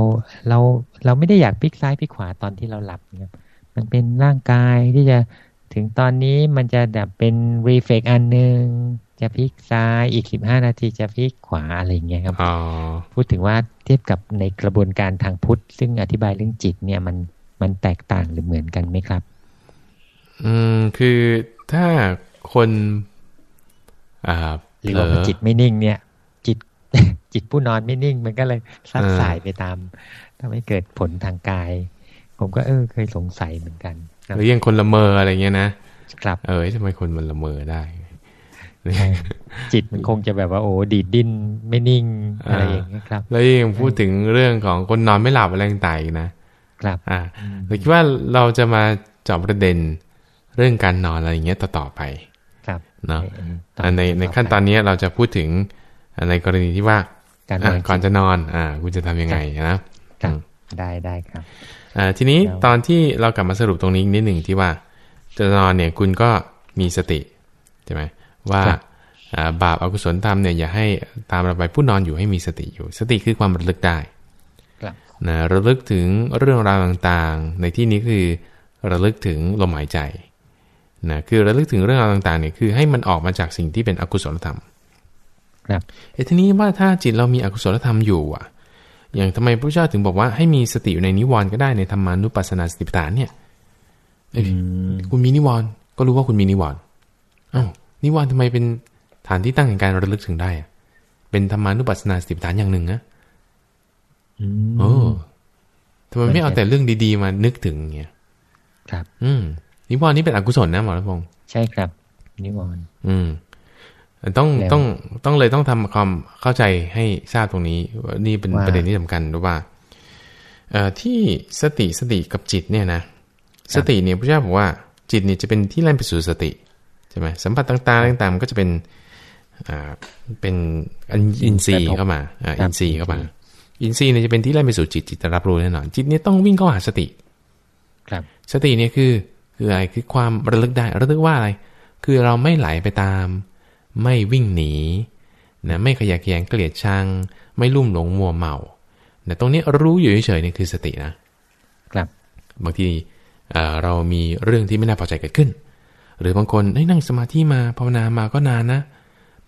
เราเราไม่ได้อยากพลิกซ้ายพลิกขวาตอนที่เราหลับนะครับมันเป็นร่างกายที่จะถึงตอนนี้มันจะแบบเป็นรีเฟกอันหนึ่งจะพลิกซ้ายอีกสิบห้านาทีจะพลิกขวาอะไรอย่างเงี้ยครับอ๋อพูดถึงว่าเทียบกับในกระบวนการทางพุทธ ซึ่งอธิบายเรื่องจิตเนี่ยมันมันแตกต่างหรือเหมือนกันไหมครับ อืมคือถ้าคนอ่า หรือว่ามันจิตไม่นิ่งเนี่ย จิตจิตผู้นอนไม่นิ่ง มันก็เลยซัดสายไปตามทำให้เกิดผลทางกาย ผมก็เออเคยสงสัยเหมือนกันนะหรือยังคนละเมออะไรเงี้ยนะครับเออทำไมคนมันละเมอได้จิตมันคงจะแบบว่าโอ้ดีดดิ้นไม่นิ่งอะไรอย่างเงี้ยครับ แล้วยังพูดถึงเรื่องของคนนอนไม่หลับอะไรต่างๆอีกนะครับ อ่าเราคิดว่าเราจะมาเจาะประเด็นเรื่องการนอนอะไรอย่างเงี้ยต่อๆไปครับ เนาะต่ออ่าในในขั้นตอนนี้เราจะพูดถึงในกรณีที่ว่าการนอะอนก่อนจะนอนอ่าคุณจะทำยังไงนะครับได้ได้ครับอ่าทีนี้แล้วตอนที่เรากลับมาสรุปตรงนี้อีกนิดหนึ่งที่ว่าจะนอนเนี่ยคุณก็มีสติใช่ไหมว่าอ่าบาปอกุศลทำเนี่ยอย่าให้ตามเราไปผู้นอนอยู่ให้มีสติอยู่ สติคือความระลึกได้ครับนะระลึกถึงเรื่องราวต่างๆ ในที่นี้คือระลึกถึงลมหายใจ นะคือระลึกถึงเรื่องราวต่างๆเนี่ยคือให้มันออกมาจากสิ่งที่เป็นอกุศลธรรมครับเอ้ทีนี้ว่าถ้าจิตเรามีอกุศลธรรมอยู่อะ อย่างทำไมพระเจ้าถึงบอกว่าให้มีสติอยู่ในนิวรณ์ก็ได้ในธรรมานุปัสสนาสติปัฏฐานเนี่ยเอ้ยคุณมีนิวรณ์ก็รู้ว่าคุณมีนิวรณ์อ้าวนิวรณ์ทำไมเป็นฐานที่ตั้งแห่งการระลึกถึงได้อะเป็นธรรมานุปัสสนาสติปัฏฐานอย่างหนึ่งนะอืมโอ้ทำไมไม่เอาแต่เรื่องดีๆมานึกถึงเงี้ย ครับ อืม นิวรณ์นี่เป็นอกุศลนะหมอรัพงศ์ใช่ครับ นิวรณ์อืมต้องแล้วต้องต้องเลยต้องทำความเข้าใจให้ทราบตรงนี้ว่านี่เป็นว่าประเด็นที่สำคัญรู้ว่าเอ่อที่สติสติกับจิตเนี่ยนะสติเนี่ยพระเจ้าบอกว่าจิตเนี่ยจะเป็นที่แล่นไปสู่สติใช่ไหมสัมผัสต่างๆต่างๆมันก็จะเป็นอ่าเป็นอันอินทรีย์เข้ามาอ่าอินทรีย์เข้ามา อินทรีย์เนี่ยจะเป็นที่แล่นไปสู่จิตจิตจะรับรู้แน่นอนจิตเนี่ยต้องวิ่งเข้าหาสติ ครับ สติเนี่ยคือ คืออะไรคือความระลึกได้ระลึกว่าอะไร คือเราไม่ไหลไปตาม ไม่วิ่งหนีนะไม่ขยะแขยงเกลียดชัง ไม่ลุ่มหลงมัวเมานะตรงนี้รู้อยู่เฉยๆนี่คือสตินะครับบางทีเอ่อเรามีเรื่องที่ไม่น่าพอใจเกิดขึ้น หรือบางคนเอ้ยนั่งสมาธิมาภาวนามาก็นานนะ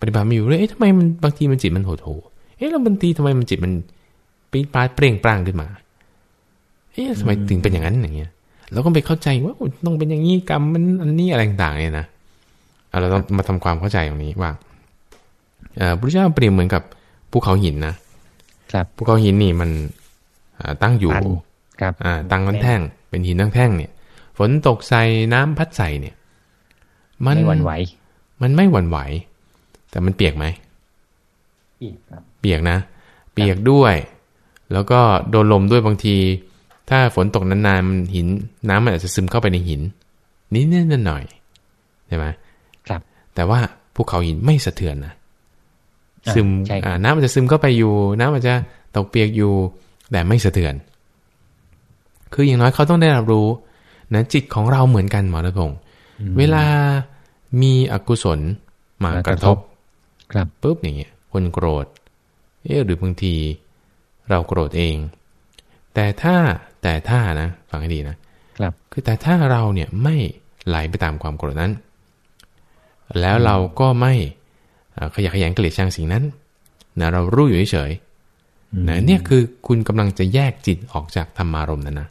ปฏิบัติมาอยู่เรื่อยเอ๊ะทำไมมันบางทีมันจิตมันโหดหูเอ๊ะแล้วบางทีทำไมมันจิตมันปี๊ดปาดเปร่งปร่างขึ้นมา เอ๊ะทำไมถึงเป็นอย่างนั้นอย่างเงี้ย เราก็ไปเข้าใจว่าต้องเป็นอย่างนี้กรรมมันอันนี้อะไรต่างๆเนี่ยนะเอาเราต้องมาทำความเข้าใจตรงนี้ว่าเอ่อพระเจ้าเปรียบเหมือนกับภูเขาหินนะครับภูเขาหินนี่มันอ่าตั้งอยู่ตันครับอ่าตั้งมันแท่ง เป็นหินตั้งแท่งเนี่ย ฝนตกใส่น้ำพัดใส่เนี่ย มันไม่หวั่นไหว มันไม่หวั่นไหว แต่มันเปียกไหมอีกครับเปียกนะ เปียกด้วย แล้วก็โดนลมด้วยบางที ถ้าฝนตกนานๆมันหินน้ำมันอาจจะซึมเข้าไปในหินนิดนิดๆหน่อยๆใช่ไหมครับ แต่ว่าภูเขาหินไม่สะเทือนนะอ่าซึมใช่ครับอ่าน้ำมันจะซึมเข้าไปอยู่ น้ำมันจะตกเปียกอยู่แต่ไม่สะเทือน คืออย่างน้อยเขาต้องได้รับรู้นะจิตของเราเหมือนกันหมอระพงศ์เวลามีอกุศลมากระทบ ครับปุ๊บอย่างเงี้ยคนโกรธเอ๊ะหรือบางทีเราโกรธเอง แต่ถ้า แต่ถ้านะฟังให้ดีนะครับ คือแต่ถ้าเราเนี่ยไม่ไหลไปตามความโกรธนั้น แล้วเราก็ไม่เอ่อขยะแขยงเกลียดชังสิ่งนั้นนะเรารู้อยู่เฉยๆนะเนี่ยคือคุณกำลังจะแยกจิตออกจากธรรมารมณ์นั้นนะ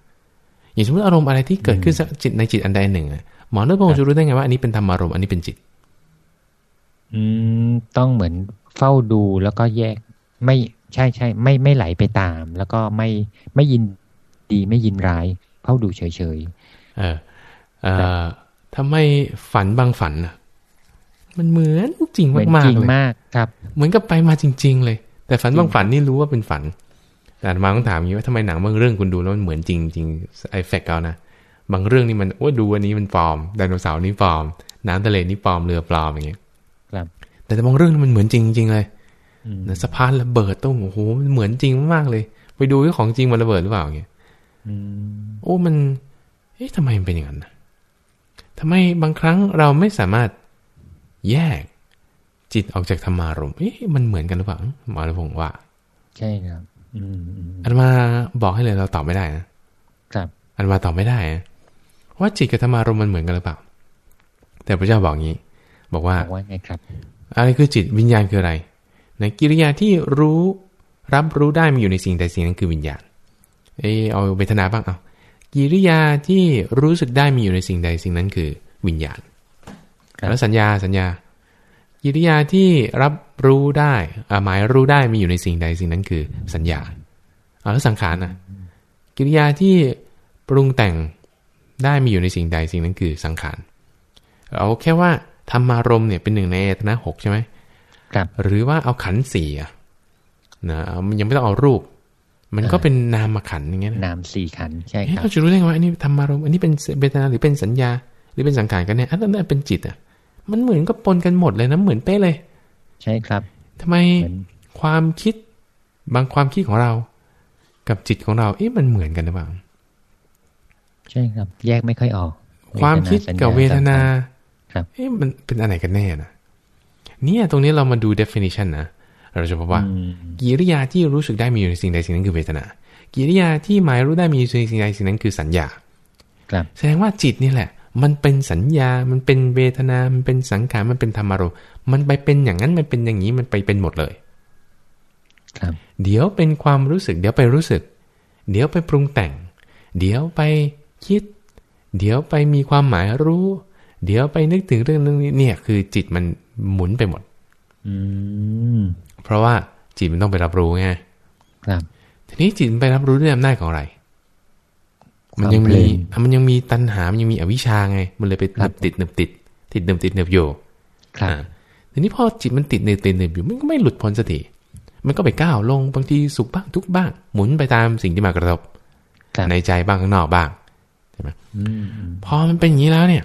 อย่างสมมติอารมณ์อะไรที่เกิดขึ้นสักจิตในจิตอันใดหนึ่งอะหมอเลิศพงศ์จะรู้ได้ไงว่าอันนี้เป็นธรรมารมณ์อันนี้เป็นจิต อืมต้องเหมือนเฝ้าดูแล้วก็แยกไม่ใช่ใช่ไม่ไม่ไหลไปตาม แล้วก็ไม่ไม่ยิน ดีไม่ยินร้ายเฝ้าดูเฉยเออเออทำไมฝันบางฝันน่ะมันเหมือนจริงๆเหมือนมากจริๆงเลยมากครับ เหมือนกับไปมาจริง ๆ เลย แต่ฝันบางฝันนี่รู้ว่าเป็นฝัน แต่อาตมาต้องถามอย่างนี้ว่าทำไมหนังบางเรื่องคุณดูแล้วมันเหมือนจริงจริงไอเฟกเอานะบางเรื่องนี่มันโอ้ดูอันนี้มันปลอมไดโนเสาร์นี่ปลอม น้ำทะเลนี่ปลอมเรือปลอมอย่างเงี้ยครับ แต่บางเรื่องนี่มันเหมือนจริงจริงๆเลยอืมนะสะพานระเบิดต้องโอ้โหมันเหมือนจริงมากๆเลย ไปดูที่ของจริงมันระเบิดหรือเปล่าอย่างเงี้ยอืม โอ้มัน เอ๊ะทำไมมันเป็นอย่างนั้นนะทำไมบางครั้งเราไม่สามารถแยกจิตออกจากธรรมารมณ์เอ๊ะมันเหมือนกันหรือเปล่าหมอระพงศ์ว่า ใช่ครับอืมอืมอันมาบอกให้เลยเราตอบไม่ได้นะครับอันมาตอบไม่ได้นะว่าจิตกับธรรมารมณ์มันเหมือนกันหรือเปล่า แต่พระเจ้าบอกงี้ บอกว่าบอกว่าไงครับอะไรคือจิตวิญญาณคืออะไร ในกิริยาที่รู้รับรู้ได้มีอยู่ในสิ่งใดสิ่งนั้นคือวิญญาณ เออเอาเวทนาบ้างเอากิริยาที่รู้สึกได้มีอยู่ในสิ่งใดสิ่งนั้นคือวิญญาณครับแล้วสัญญาสัญญา กิริยาที่รับรู้ได้อ่าหมายรู้ได้มีอยู่ในสิ่งใดสิ่งนั้นคือสัญญาเอาแล้วสังขารนะกิริยาที่ปรุงแต่งได้มีอยู่ในสิ่งใดสิ่งนั้นคือสังขารเอาแค่ว่าธรรมารมณ์เนี่ยเป็นหนึ่งในอายตนะหกใช่ไหมครับ หรือว่าเอาขันธ์สี่อะนะเอามันยังไม่ต้องเอารูป มันก็เป็นนามขันธ์อย่างเงี้ยนะนามสี่ขันธ์ใช่เอ๊ะครับเราจะรู้ได้ไงว่าอันนี้ธรรมารมณ์อันนี้เป็นเบทนาหรือเป็นสัญญา หรือเป็นสังขารกันเนี่ยอันนั้นเป็นจิตอะ มันเหมือนก็ปนกันหมดเลยนะเหมือนเป๊ะเลย ใช่ครับทำไมเหมือนความคิดบางความคิดของเรา กับจิตของเรา เอ๊ะมันเหมือนกันหรือเปล่าใช่ครับ แยกไม่ค่อยออก ความคิดกับเวทนา ครับ เอ๊ะมันเป็นอะไรกันแน่นะเนี่ยตรงนี้เรามาดู definition นะ เราจะพบว่าอืมกิริยาที่รู้สึกได้มีอยู่ในสิ่งใดสิ่งนั้นคือเวทนา กิริยาที่หมายรู้ได้มีอยู่ในสิ่งใดสิ่งนั้นคือสัญญาครับแสดงว่าจิตนี่แหละ มันเป็นสัญญา มันเป็นเวทนา มันเป็นสังขาร มันเป็นธรรมารมณ์มันไปเป็นอย่างนั้น มันเป็นอย่างนี้ มันไปเป็นหมดเลย ครับ เดี๋ยวเป็นความรู้สึก เดี๋ยวไปรู้สึก เดี๋ยวไปปรุงแต่ง เดี๋ยวไปคิด เดี๋ยวไปมีความหมายรู้ เดี๋ยวไปนึกถึงเรื่องนึงนี้เนี่ย คือจิตมันหมุนไปหมด อืม เพราะว่าจิตมันต้องไปรับรู้ไงครับทีนี้จิตมันไปรับรู้ด้วยอำนาจของอะไร มันยังความเพลิมีนอะมันยังมีตัณหา มันยังมีอวิชชาไง มันเลยไปครันึบบติดนึบติด ติดนึบติดนึบอยู่ครับอ่าทีนี้พอจิตมันติดนึบติดนึบอยู่ มันก็ไม่หลุดพ้นสักทีมันก็ไปก้าวลงบางทีสุขบ้างทุกข์บ้าง หมุนไปตามสิ่งที่มากระทบครับในใจบ้างข้างนอกบ้างอืมอืมพอมันเป็นอย่างนี้แล้วเนี่ย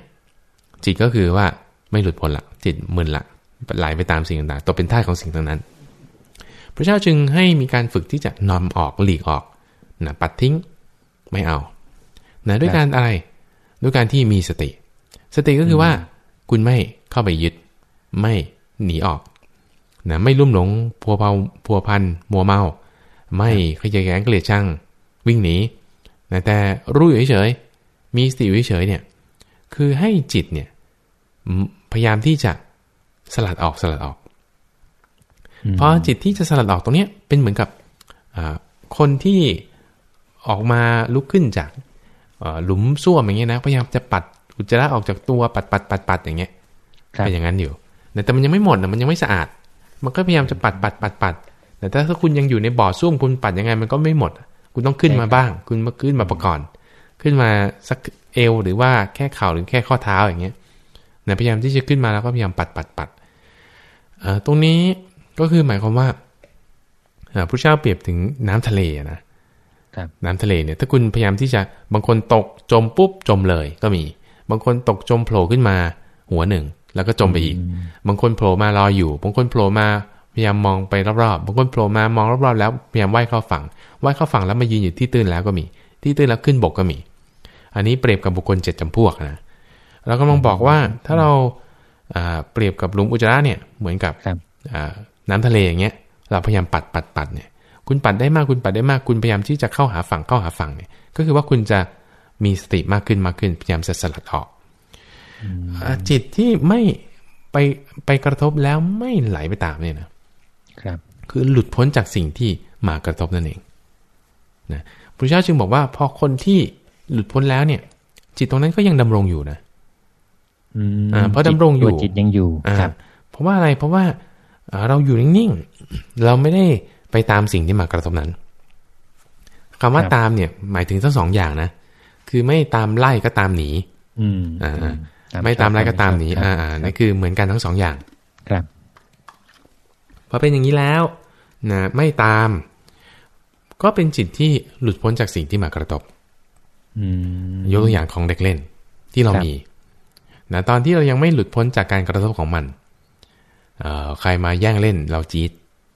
จิตก็คือว่าไม่หลุดพ้นละจิตมึนละไหลไปตามสิ่งต่างๆตัวเป็นท่าสของสิ่งต่างนั้น พระเจ้าจึงให้มีการฝึกที่จะนอมออกหลีกออกนะปัดทิ้งไม่เอานะด้วยการอะไร ด้วยการที่มีสติ สติก็คือว่า คุณไม่เข้าไปยึด ไม่หนีออกนะไม่ลุ่มหลงพัวเผาพัวพันมัวเมา ไม่ขยายแยงเกลียดชังวิ่งหนีนะแต่รู้อยู่เฉยๆมีสติอยู่เฉยๆเนี่ย คือให้จิตเนี่ย พยายามที่จะสลัดออกสลัดออก เพราะจิตที่จะสลัดออกตรงเนี้ยเป็นเหมือนกับอ่าคนที่ออกมาลุกขึ้นจากเอ่อหลุมส้วมอย่างเงี้ยนะพยายามจะปัดอุจจาระออกจากตัวปัดปัดปัดปัดอย่างเงี้ยครับเป็นอย่างนั้นอยู่แต่แต่มันยังไม่หมดนะมันยังไม่สะอาด มันก็พยายามจะปัดปัดปัดปัดแต่ถ้าคุณยังอยู่ในบ่อส้วมคุณปัดยังไง มันก็ไม่หมด คุณต้องขึ้นมาบ้าง คุณมาขึ้นมาประก่อนขึ้นมาสักเอวหรือว่าแค่เข่าหรือแค่ข้อเท้าอย่างเงี้ยนะพยายามที่จะขึ้นมาแล้วก็พยายามปัดปัดปัดเอ่อตรงนี้ ก็คือหมายความว่าเอ่อพระเจ้าเปรียบถึงน้ำทะเลอะนะครับน้ำทะเลเนี่ยถ้าคุณพยายามที่จะบางคนตกจมปุ๊บจมเลยก็มี บางคนตกจมโผล่ขึ้นมาหัวหนึ่ง แล้วก็จมไปอีก บางคนโผล่มารออยู่ บางคนโผล่มาพยายามมองไปรอบๆบางคนโผล่มามองรอบๆแล้วพยายามว่ายเข้าฝั่งว่ายเข้าฝั่งแล้วมายืนอยู่ที่ตื้นแล้วก็มี ที่ตื้นแล้วขึ้นบกก็มี อันนี้เปรียบกับบุคคลเจ็ดจำพวกนะเรากำลังบอกว่าถ้าเราเปรียบกับหลุมอุจจาระเนี่ยเหมือนกับ น้ำทะเลอย่างเงี้ย เราพยายามปัดปัดปัดเนี่ย คุณปัดได้มากคุณปัดได้มากคุณพยายามที่จะเข้าหาฝั่งเข้าหาฝั่งเนี่ย ก็คือว่าคุณจะมีสติมากขึ้นมากขึ้นพยายามจะสลัดออกจิตที่ไม่ไปไปกระทบแล้วไม่ไหลไปตามเนี่ยนะครับ คือหลุดพ้นจากสิ่งที่มากระทบนั่นเองนะพระเจ้าจึงบอกว่าพอคนที่หลุดพ้นแล้วเนี่ย จิตตรงนั้นก็ยังดำรงอยู่นะอ่าเพราะดำรงอยู่จิตยังอยู่ครับเพราะว่าอะไรเพราะว่า เราอยู่นิ่งๆ เราไม่ได้ไปตามสิ่งที่มากระทบนั้นคำว่าตามเนี่ย หมายถึงทั้งสองอย่างนะ คือไม่ตามไล่ก็ตามหนี อืมอ่าไม่ตามไล่ก็ตามหนี อ่าอ่านี่คือเหมือนกันทั้งสองอย่าง ครับ พอเป็นอย่างนี้แล้วนะไม่ตาม ก็เป็นจิตที่หลุดพ้นจากสิ่งที่มากระทบยกตัวอย่างของเด็กเล่นที่เรามีนะตอนที่เรายังไม่หลุดพ้นจากการกระทบของมันเอ ใครมาแย่งเล่นเราจี๊ด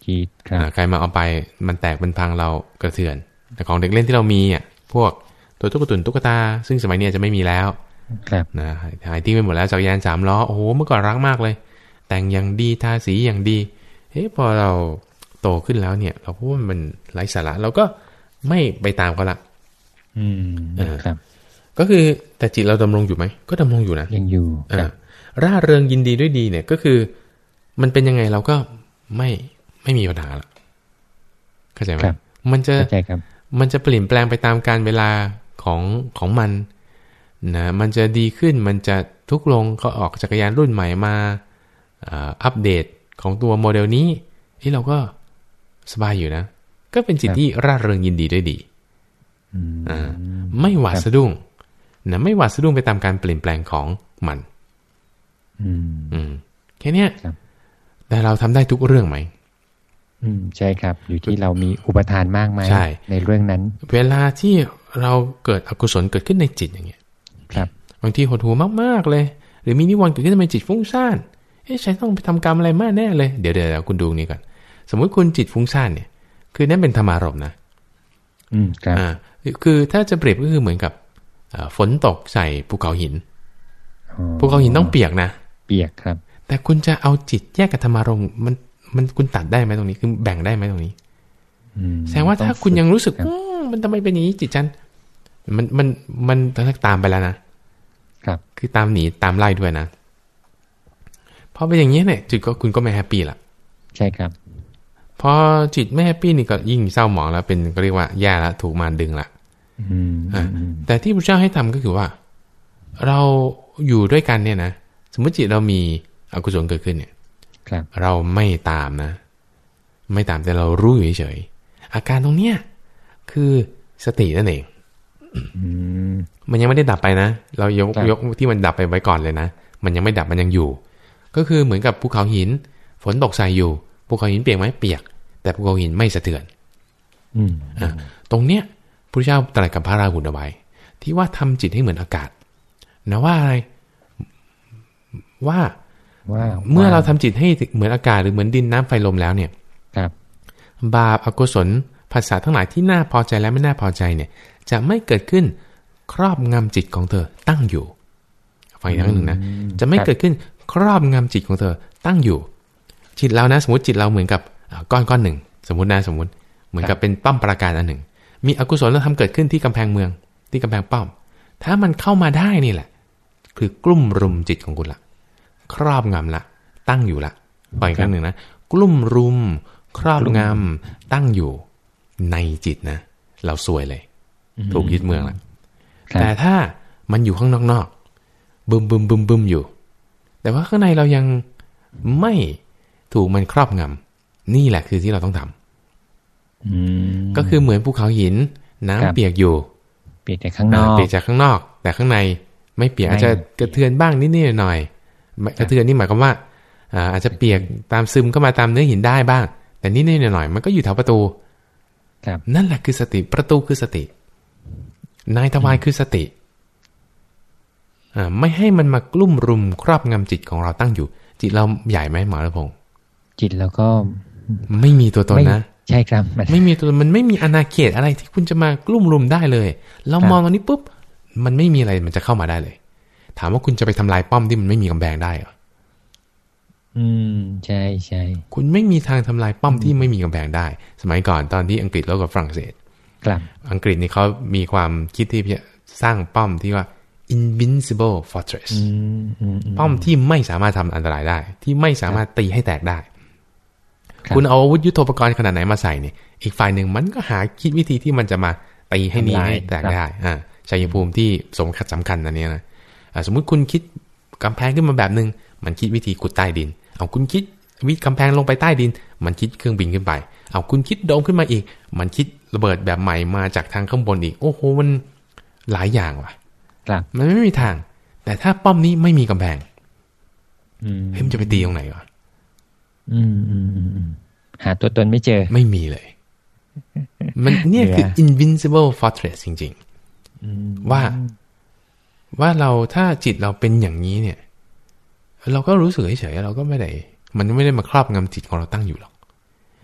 จี๊ดใครมาเอาไปมันแตกเป็นพังเรากระเทือน แต่ของเด็กเล่นที่เรามีอะพวกตัวตุ๊กตุนตุ๊กตา ซึ่งสมัยนี้จะไม่มีแล้วครับนะหายทิ้งไปหมดแล้วจักรยานสามล้อโอ้โหเมื่อก่อนรักมากเลย แต่งอย่างดีทาสีอย่างดีเฮ้พอเราโตขึ้นแล้วเนี่ย เราพบว่ามันไร้สาระเราก็ไม่ไปตามเขาละ อืมครับ ก็คือแต่จิตเราดำรงอยู่ไหมก็ดำรงอยู่นะยังอยู่อ่าร่าเริงยินดีด้วยดีเนี่ยก็คือ มันเป็นยังไงเราก็ไม่ไม่มีปัญหาละเข้าใจไหมมันจะมันจะเปลี่ยนแปลงไปตามการเวลาของของมันนะมันจะดีขึ้นมันจะทุกลงเขาออกจักรยานรุ่นใหม่มาอัปเดตของตัวโมเดลนี้ที่เราก็สบายอยู่นะ ก็เป็นจิตที่ร่าเริงยินดีด้วยดีอ่าไม่หวาดสะดุ้งนะไม่หวาดสะดุ้งไปตามการเปลี่ยนแปลงของมัน อืมแค่นี้ แต่เราทำได้ทุกเรื่องไหม อืมใช่ครับ อยู่ที่เรามีอุปทานมากไหมใช่ในเรื่องนั้น เวลาที่เราเกิดอกุศลเกิดขึ้นในจิตอย่างเงี้ย ครับ บางทีหดหูมากๆเลย หรือมีนิวรณ์เกิดขึ้นในจิตฟุ้งซ่านเอ๊ะฉันต้องไปทำกรรมอะไรมากแน่เลย เดี๋ยวเดี๋ยวคุณดูนี่ก่อน สมมุติคุณจิตฟุ้งซ่านเนี่ย คือนั่นเป็นธรรมารมนะ อืมครับอ่าคือถ้าจะเปรียบก็คือเหมือนกับฝนตกใส่ภูเขาหินภูเขาหินต้องเปียกนะ เปียกครับ แต่คุณจะเอาจิตแยกกับธรรมารมมันมันคุณตัดได้ไหมตรงนี้ คือแบ่งได้ไหมตรงนี้แสดงว่าถ้าคุณยังรู้สึกมันทำไมเป็นอย่างนี้จิตฉันมันมันมันตามไปแล้วนะครับ คือตามหนีตามไล่ด้วยนะพอเป็นอย่างนี้เนี่ยจิตก็คุณก็ไม่แฮปปี้ละใช่ครับพอจิตไม่ happy นี่ก็ยิ่งเศร้าหมองแล้วเป็นก็เรียกว่าแย่ละถูกมารดึงละแต่ที่พระเจ้าให้ทำก็คือว่า เราอยู่ด้วยกันเนี่ยนะสมมติจิตเรามี อกุศลเกิดขึ้นเนี่ยเราไม่ตามนะ ไม่ตามแต่เรารู้อยู่เฉยอาการตรงเนี้ยคือสตินั่นเองมันยังไม่ได้ดับไปนะ เรายกยกที่มันดับไปไว้ก่อนเลยนะ มันยังไม่ดับมันยังอยู่ ก็คือเหมือนกับภูเขาหิน ฝนตกใส่อยู่ภูเขาหินเปียกไหมเปียก แต่ภูเขาหินไม่สะเทือนอ่าตรงเนี้ยพระเจ้าตรัสกับพระราหุลเอาไว้ ที่ว่าทำจิตให้เหมือนอากาศนะว่าอะไรว่า ว่าเมื่อเราทำจิตให้เหมือนอากาศหรือเหมือนดินน้ำไฟลมแล้วเนี่ยครับบาปอกุศลภาษาทั้งหลายที่น่าพอใจและไม่น่าพอใจเนี่ย จะไม่เกิดขึ้นครอบงำจิตของเธอตั้งอยู่ฟังอีกครั้งหนึ่งนะจะไม่เกิดขึ้นครอบงำจิตของเธอตั้งอยู่ จิตเรานะ สมมติจิตเราเหมือนกับก้อนก้อนหนึ่ง สมมตินะสมมติเหมือนกับเป็นป้อมปราการอันหนึ่ง มีอกุศลเราทำเกิดขึ้นที่กำแพงเมือง ที่กำแพงป้อม ถ้ามันเข้ามาได้นี่แหละ คือกลุ่มรุมจิตของคุณละ ครอบงำละตั้งอยู่ละปล่อยครั้งหนึ่งนะกลุ่มรุม ครอบงำตั้งอยู่ในจิตนะ เราซวยเลย ถูกยึดเมืองละแต่ถ้ามันอยู่ข้างนอกๆบึมบึมบึมบึมอยู่ แต่ว่าข้างในเรายังไม่ถูกมันครอบงำนี่แหละคือที่เราต้องทำก็คือเหมือนภูเขาหิน น้ำเปียกอยู่ เปียกจากข้างนอกเปียกจากข้างนอก แต่ข้างในไม่เปียกอาจจะกระเทือนบ้างนิดๆหน่อย กระเทือนนี่หมายความว่าอาจจะเปียกตามซึมเข้ามาตามเนื้อหินได้บ้าง แต่นิดๆหน่อยๆมันก็อยู่แถวประตูนั่นแหละคือสติประตูคือสติ นายทวายคือสติอ่าไม่ให้มันมากลุ่มรุมครอบงำจิตของเราตั้งอยู่ จิตเราใหญ่ไหมหมอระพงศ์จิตเราก็ไม่มีตัวตนนะใช่ครับ ไม่มีตัวมันไม่มีอนาเขตอะไรที่คุณจะมากลุ่มรุมได้เลย เรามองอันนี้ปุ๊บ มันไม่มีอะไรมันจะเข้ามาได้เลย ถามว่าคุณจะไปทำลายป้อมที่มันไม่มีกำแพงได้เหรออืมใช่ใช่คุณไม่มีทางทำลายป้อมที่ไม่มีกำแพงได้ สมัยก่อนตอนที่อังกฤษแล้วกับฝรั่งเศสครับอังกฤษนี่เขามีความคิดที่จะสร้างป้อมที่ว่า invincible fortress อืมอืมอืมป้อมที่ไม่สามารถทำอันตรายได้ ที่ไม่สามารถตีให้แตกได้ครับคุณเอาอาวุธยุทโธปกรณ์ขนาดไหนมาใส่เนี่ย อีกฝ่ายหนึ่งมันก็หาคิดวิธีที่มันจะมาตีให้หนี้ทำลายให้แตกครับได้ อ่าชัยภูมิที่สมคัญสำคัญอันเนี้ยนะอ่า สมมุติคุณคิดกำแพงขึ้นมาแบบหนึ่งมันคิดวิธีขุดใต้ดิน เอาคุณคิดวิธีกำแพงลงไปใต้ดิน มันคิดเครื่องบินขึ้นไป เอาคุณคิดโดมขึ้นมาอีก มันคิดระเบิดแบบใหม่มาจากทางข้างบนอีก โอ้โหมันหลายอย่างว่ะครับมันไม่มีทาง แต่ถ้าป้อมนี้ไม่มีกำแพงอืมเฮ้ยมันจะไปตีตรงไหนวะอืมอืมอืมอืมหาตัวตนไม่เจอ ไม่มีเลย มันเนี่ยคือเหลือ invincible fortress จริงอืมๆว่า ว่าเราถ้าจิตเราเป็นอย่างนี้เนี่ย เราก็รู้สึกเฉยๆเราก็ไม่ได้ มันไม่ได้มาครอบงำจิตของเราตั้งอยู่หรอก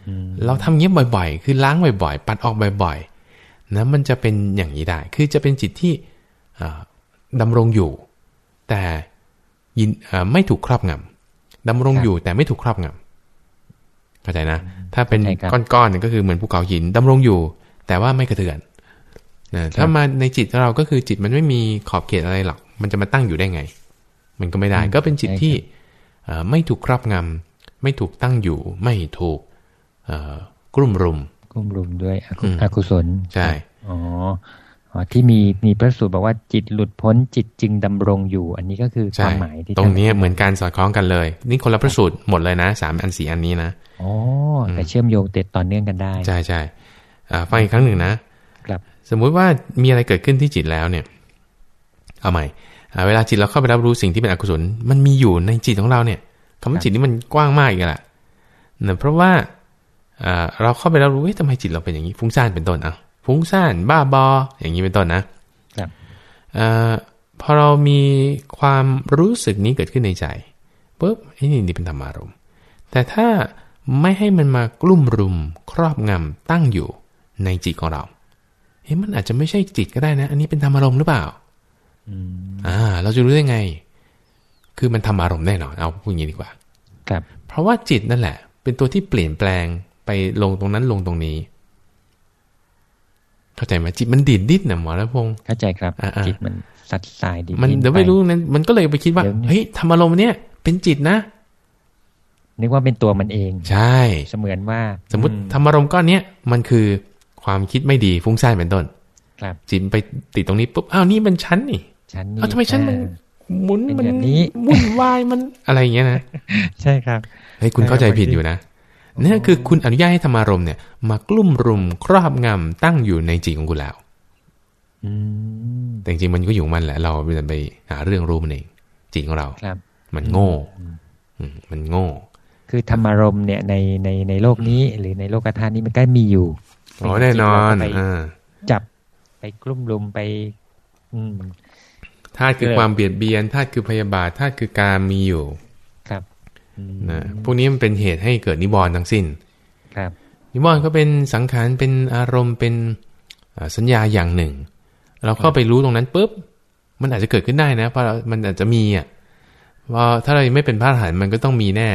อืมเราทำอย่างนี้บ่อย ๆ คือล้างบ่อยๆ ปัดออกบ่อยๆนะมันจะเป็นอย่างนี้ได้ คือจะเป็นจิตที่อ่าดำรงอยู่ แต่ยินอ่าไม่ถูกครอบงำดำรงอยู่แต่ไม่ถูกครอบงำเข้าใจนะ ถ้าเป็นเข้าใจครับก้อนๆเนี่ยก็คือเหมือนภูเขาหินดำรงอยู่ แต่ว่าไม่กระเทือนนะ ถ้ามาในจิตเราก็คือจิตมันไม่มีขอบเขตอะไรหรอก มันจะมาตั้งอยู่ได้ไง มันก็ไม่ได้ ก็เป็นจิตที่เอ่อไม่ถูกครอบงำไม่ถูกตั้งอยู่ ไม่ถูกเอ่อกลุ่มรุมกุ้มรุมด้วยอกุอืมอกุศล ใช่อ๋ออ๋อที่มีมีพระสูตรบอกว่าจิตหลุดพ้นจิตจึงดำรงอยู่ อันนี้ก็คือคใช่วามหมายที่ตรงนี้ท่าเหมือนการสอดคล้องกันเลย นี่คนละพระสูตรหมดเลยนะสามอันสี่อันนี้นะอ๋อแต่เชื่อมโยงติดต่อเนื่องกันได้ ใช่ใช่อ่าฟังอีกครั้งหนึ่งนะครับ สมมุติว่ามีอะไรเกิดขึ้นที่จิตแล้วเนี่ย เอาใหม่อ่าเวลาจิตเราเข้าไปรับรู้สิ่งที่เป็นอกุศล มันมีอยู่ในจิตของเราเนี่ยคำว่าจิตนี่มันกว้างมากอีกแล้วแหละเนื่องเพราะว่าอ่าเราเข้าไปรับรู้เฮ้ยทำไมจิตเราเป็นอย่างนี้ฟุ้งซ่านเป็นต้นอะฟุ้งซ่านบ้าบอ อย่างนี้เป็นต้นนะครับอ่าพอเรามีความรู้สึกนี้เกิดขึ้นในใจปุ๊บไอ้นี่นี่เป็นธรรมารมณ์แต่ถ้าไม่ให้มันมากลุ่มรุมครอบงำตั้งอยู่ในจิตของเรา เฮ้ยมันอาจจะไม่ใช่จิตก็ได้นะ อันนี้เป็นธรรมอารมณ์หรือเปล่าอืมอ่า เราจะรู้ได้ไง คือมันทำอารมณ์แน่นอนเอาพูดอย่างนี้ดีกว่า ครับ เพราะว่าจิตนั่นแหละ เป็นตัวที่เปลี่ยนแปลงไปลงตรงนั้นลงตรงนี้ เข้าใจไหมจิตมันดีดดิ้นนะหมอแล้วพงษ์เข้าใจครับอ่าๆจิตมันสัดสายดีมันเดี๋ยวไม่รู้นั้น มันก็เลยไปคิดว่าเดี๋ยวนี้เฮ้ยธรรมอารมณ์เนี่ยเป็นจิตนะนึกว่าเป็นตัวมันเอง ใช่ เสมือนว่า สมมติอืธรรมอารมณ์ก้อนเนี้ยมันคือ ความคิดไม่ดีฟุ้งซ่านเป็นต้นครับจิตไปติดตรงนี้ปุ๊บอ้าวนี่มันชั้นนี่ฉันนี่เอ้าทำไมฉันมันอ่าหมุนเป็นมันแบบนี้วุ่นวายมันอะไรอย่างเงี้ยนะใช่ครับเฮ้ยคุณเข้าใจผิดอยู่นะเนี่ยคือคุณอนุญาตให้ธรรมารมณ์เนี่ย มากลุ่มรุมครอบงำตั้งอยู่ในจิตของคุณแล้วอืมแต่จริงๆมันก็อยู่ของมันแหละ เราไปหาเรื่องรู้มันเองจิตของเราครับ มันโง่อืมมันโง่ คือธรรมารมณ์เนี่ยในในในโลกนี้หรือในโลกธาตุนี้มันก็มีอยู่ อ๋อแน่นอนจิตเราก็ไปอ่าจับไปกลุ่มรุมไป อืมธาตุคือความเบียดเบียนธาตุคือพยาบาทธาตุคือการมีอยู่ ครับอืมนะพวกนี้มันเป็นเหตุให้เกิดนิวรณ์ทั้งสิ้น ครับ นิวรณ์ก็เป็นสังขารเป็นอารมณ์เป็นอ่าสัญญาอย่างหนึ่ง เราเข้าไปรู้ตรงนั้นปุ๊บมันอาจจะเกิดขึ้นได้นะ เพราะมันอาจจะมีอะว่าถ้าเราไม่เป็นพระอรหันต์มันก็ต้องมีแน่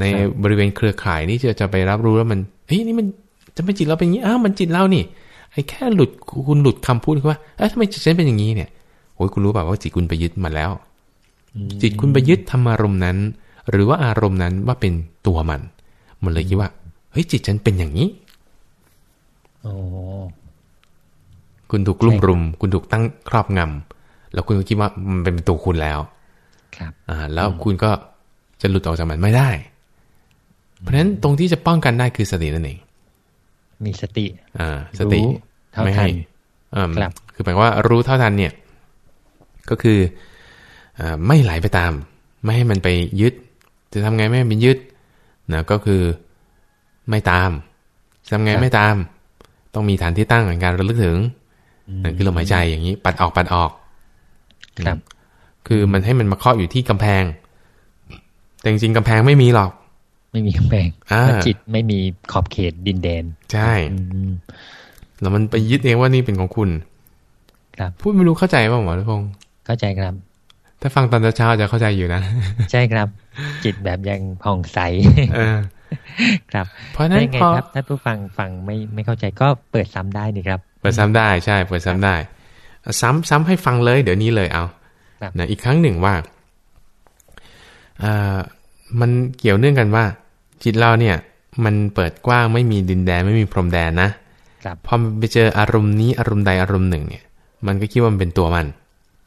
ในบริเวณเครือข่ายนี่จะจะไปรับรู้แล้วมันเฮ้ยนี่มัน จะไม่จิตเราเป็นอย่างนี้อ้าวมันจิตเรานี่ไอ้แค่หลุดคุณหลุดคำพูดว่าเอ้ยทำไมจิตฉันเป็นอย่างนี้เนี่ยโอ้ยคุณรู้เปล่าว่าจิตคุณไปยึดมันแล้ว จิตคุณไปยึดธรรมารมณ์นั้น หรือว่าอารมณ์นั้นว่าเป็นตัวมัน มันเลยคิดว่าเฮ้ยจิตฉันเป็นอย่างนี้โอ้คุณถูกกลุ่มใช่ครับรุม คุณถูกตั้งครอบงำแล้วคุณก็คิดว่ามันเป็นตัวคุณแล้ว ครับอ่าแล้วคุณก็จะหลุดออกจากมันไม่ได้ เพราะฉะนั้นตรงที่จะป้องกันได้คือสตินั่นเอง มีสติ อ่า สติรู้เท่าไม่ให้ทันอ่าครับคือหมายความว่ารู้เท่าทันเนี่ย ก็คืออ่าไม่ไหลไปตาม ไม่ให้มันไปยึด จะทำไงไม่ให้มันยึดนะก็คือไม่ตามทำไงไม่ตาม ต้องมีฐานที่ตั้งในการระลึกถึงนั่นคือลมหายใจอย่างนี้ ปัดออกปัดออก ครับ คือมันให้มันมาเคาะอยู่ที่กำแพง แต่จริงๆกำแพงไม่มีหรอก ไม่มีกำแพงอ่าเพราะจิตไม่มีขอบเขตดินแดน ใช่อืมแล้วมันไปยึดเองว่านี่เป็นของคุณ ครับ พูดไม่รู้เข้าใจป่ะหมอรัพงศ์เข้าใจครับ ถ้าฟังตอนเช้าๆจะเข้าใจอยู่นะ ใช่ครับ จิตแบบยังผ่องใสเออครับ เพราะฉะนั้นได้ไงพอครับถ้าผู้ฟังฟังไม่ไม่เข้าใจก็เปิดซ้ำได้นี่ครับ เปิดซ้ำได้ใช่ เปิดซ้ำได้ ซ้ำซ้ำให้ฟังเลย เดี๋ยวนี้เลยเอาครับนะอีกครั้งหนึ่งว่าเอ่อมันเกี่ยวเนื่องกันว่า จิตเราเนี่ยมันเปิดกว้างไม่มีดินแดนไม่มีพรมแดนนะครับพอมันไปเจออารมณ์นี้อารมณ์ใดอารมณ์หนึ่งเนี่ย มันก็คิดว่ามันเป็นตัวมัน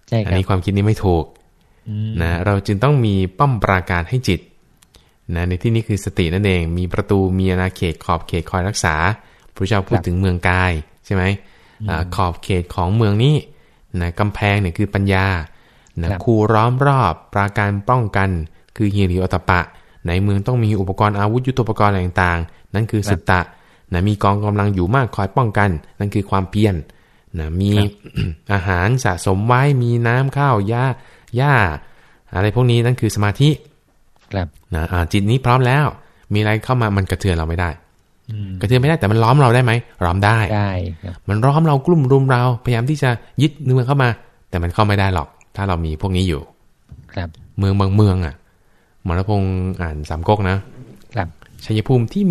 ใช่คอันรับนี้ความคิดนี้ไม่ถูกอืมนะเราจึงต้องมีป้อมปราการให้จิตนะในที่นี้คือสตินั่นเอง มีประตูมีอาณาเขตขอบเขตคอยรักษาพระเจ้าพูดถึงเมืองกายใช่ไหมอาขอบเขตของเมืองนี้นะกำแพงเนี่ยคือปัญญานะครับคูล้อมรอบปราการป้องกัน คือฮีริโอตปะ ในเมืองต้องมีอุปกรณ์อาวุธยุทโธปกรณ์อะไรต่างๆ นั่นคือสุตตะนะมีกองกำลังอยู่มากคอยป้องกัน นั่นคือความเพียรนะมีอาหารสะสมไว้มีน้ำข้าวหญ้าหญ้า อะไรพวกนี้นั่นคือสมาธิครับนะอ่าจิตนี้พร้อมแล้ว มีอะไรเข้ามามันกระเทือนเราไม่ได้อืมกระเทือนไม่ได้แต่มันล้อมเราได้ไหมล้อมได้ได้ครับมันล้อมเรากลุ่มรุมเรา พยายามที่จะยึดเมืองเข้ามา แต่มันเข้าไม่ได้หรอก ถ้าเรามีพวกนี้อยู่ ครับ เมืองบางเมืองอะ หมอรพงศ์อ่านสามก๊กนะครับชัยภูมิที่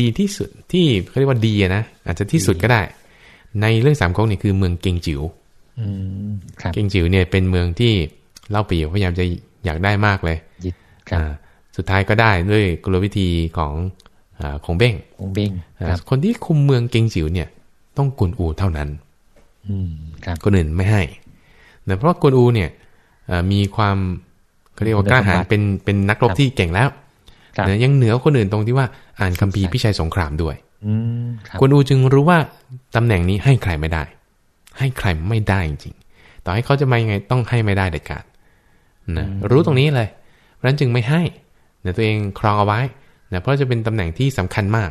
ดีที่สุดที่เขาเรียกว่าดีอะนะอาจจะที่สุดก็ได้ ในเรื่องสามก๊กนี่คือเมืองเกงจิ๋วอืมครับเกงจิ๋วเนี่ยเป็นเมืองที่เล่าปีพยายามจะอยากได้มากเลยยึดครับอ่าสุดท้ายก็ได้ด้วยกลวิธีของอาของเบ้งองค์เบ้งอ่าครับคนที่คุมเมืองเกงจิ๋วเนี่ยต้องกวนอูเท่านั้นอืมครับคนอื่นไม่ให้นะเพราะว่ากวนอูเนี่ยเอ่อมีความ เขาเรียกว่ากล้าหาญเป็นเป็นนักรบที่เก่งแล้วครับนะยังเหนือคนอื่นตรงที่ว่าอ่านคัมภีร์พิชัยสงครามด้วยอืมครับกวนอูจึงรู้ว่าตำแหน่งนี้ให้ใครไม่ได้ ให้ใครไม่ได้จริงๆต่อให้เขาจะมายังไงต้องให้ไม่ได้เด็ดขาดนะรู้ตรงนี้เลยเพราะฉะนั้นจึงไม่ให้นะตัวเองครองเอาไว้นะเพราะจะเป็นตำแหน่งที่สำคัญมาก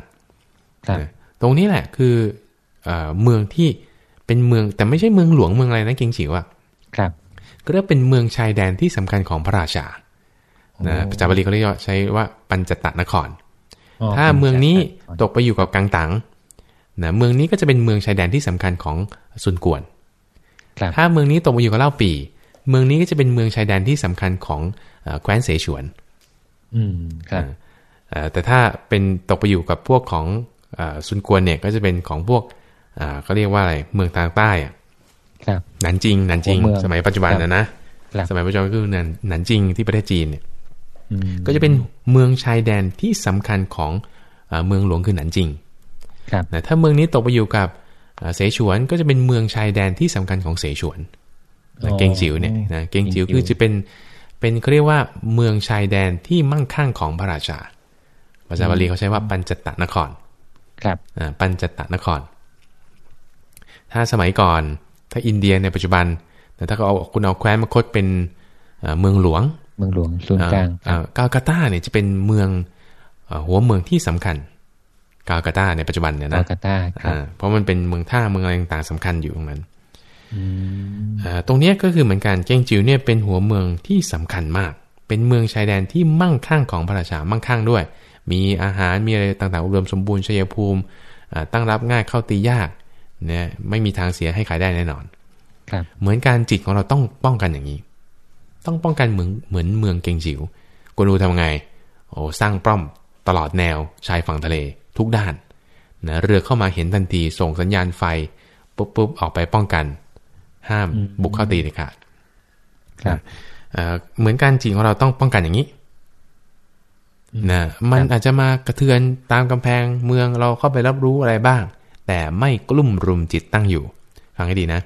ครับนะตรงนี้แหละคือเออเมืองที่เป็นเมืองแต่ไม่ใช่เมืองหลวงเมืองอะไรนะเกงจิ๋วอะครับ ก็เรียกเป็นเมืองชายแดนที่สำคัญของพระราชานะภาษาบาลีเขาเรียกว่าใช้ว่าปัญจตนครอ๋อถ้าเมืองนี้ครับตกไปอยู่กับกังตังนะเมืองนี้ก็จะเป็นเมืองชายแดนที่สำคัญของซุนกวนครับถ้าเมืองนี้ตกไปอยู่กับเล่าปี เมืองนี้ก็จะเป็นเมืองชายแดนที่สำคัญของเอ่อแคว้นเสฉวน อืมครับเอ่อแต่ถ้าเป็นตกไปอยู่กับพวกของเอ่อซุนกวนเนี่ย ก็จะเป็นของพวกเอ่อเขาเรียกว่าอะไรเมืองทางใต้อะครับ หนันจิงหนันจิงหัวเมืองสมัยปัจจุบันครับนะนะครับสมัยปัจจุบันก็คือหนันหนันจิงที่ประเทศจีนเนี่ยอืมก็จะเป็นเมืองชายแดนที่สำคัญของเอ่อเมืองหลวงคือหนันจิงครับนะถ้าเมืองนี้ตกไปอยู่กับเอ่อเสฉวนก็จะเป็นเมืองชายแดนที่สำคัญของเสฉวนนะเกงจิ๋วเนี่ยนะเกงจิ๋วคือจะเป็นเป็นเขาเรียกว่าเมืองชายแดนที่มั่งคั่งของพระราชาภาษาบาลีเขาใช้ว่าปัญจตนคร ครับอ่าปัญจตนคร ถ้าสมัยก่อน ถ้าอินเดียในปัจจุบันแต่ถ้าเขาเอาคุณเอาแคว้นมาคดเป็นเอ่อเมืองหลวง เมืองหลวงศูนย์กลางอ่ากาลกาตาเนี่ยจะเป็นเมืองเอ่อหัวเมืองที่สำคัญ กาลกาตาในปัจจุบันเนี่ยกานะลกาตาครับอ่าเพราะมันเป็นเมืองท่าเมืองอะไรต่างๆสำคัญอยู่ตรงนั้นอืมอ่าตรงเนี้ยก็คือเหมือนกันเกงจิ๋วเนี่ยเป็นหัวเมืองที่สำคัญมาก เป็นเมืองชายแดนที่มั่งคั่งของพระราชามั่งคั่งด้วย มีอาหารมีอะไรต่างๆอุดมสมบูรณ์ชัยภูมิอ่าตั้งรับง่ายเข้าตียาก เนี่ยไม่มีทางเสียให้ขายได้แน่นอนครับเหมือนการจิตของเราต้องป้องกันอย่างนี้ ต้องป้องกันเหมือนเหมือนเมืองเกงจิ๋วกวนอูทำไง โอ้สร้างป้อมตลอดแนวชายฝั่งทะเลทุกด้านนะเรือเข้ามาเห็นทันทีส่งสัญญาณไฟปุ๊บปุ๊บออกไปป้องกัน ห้ามบุกเข้าตีเด็ดขาดครับเอ่อเหมือนการจิตของเราต้องป้องกันอย่างนี้นะมันอาจจะมากระเทือนตามกำแพงเมืองเราเข้าไปรับรู้อะไรบ้าง แต่ไม่กลุ่มรุมจิตตั้งอยู่ ฟังให้ดีนะ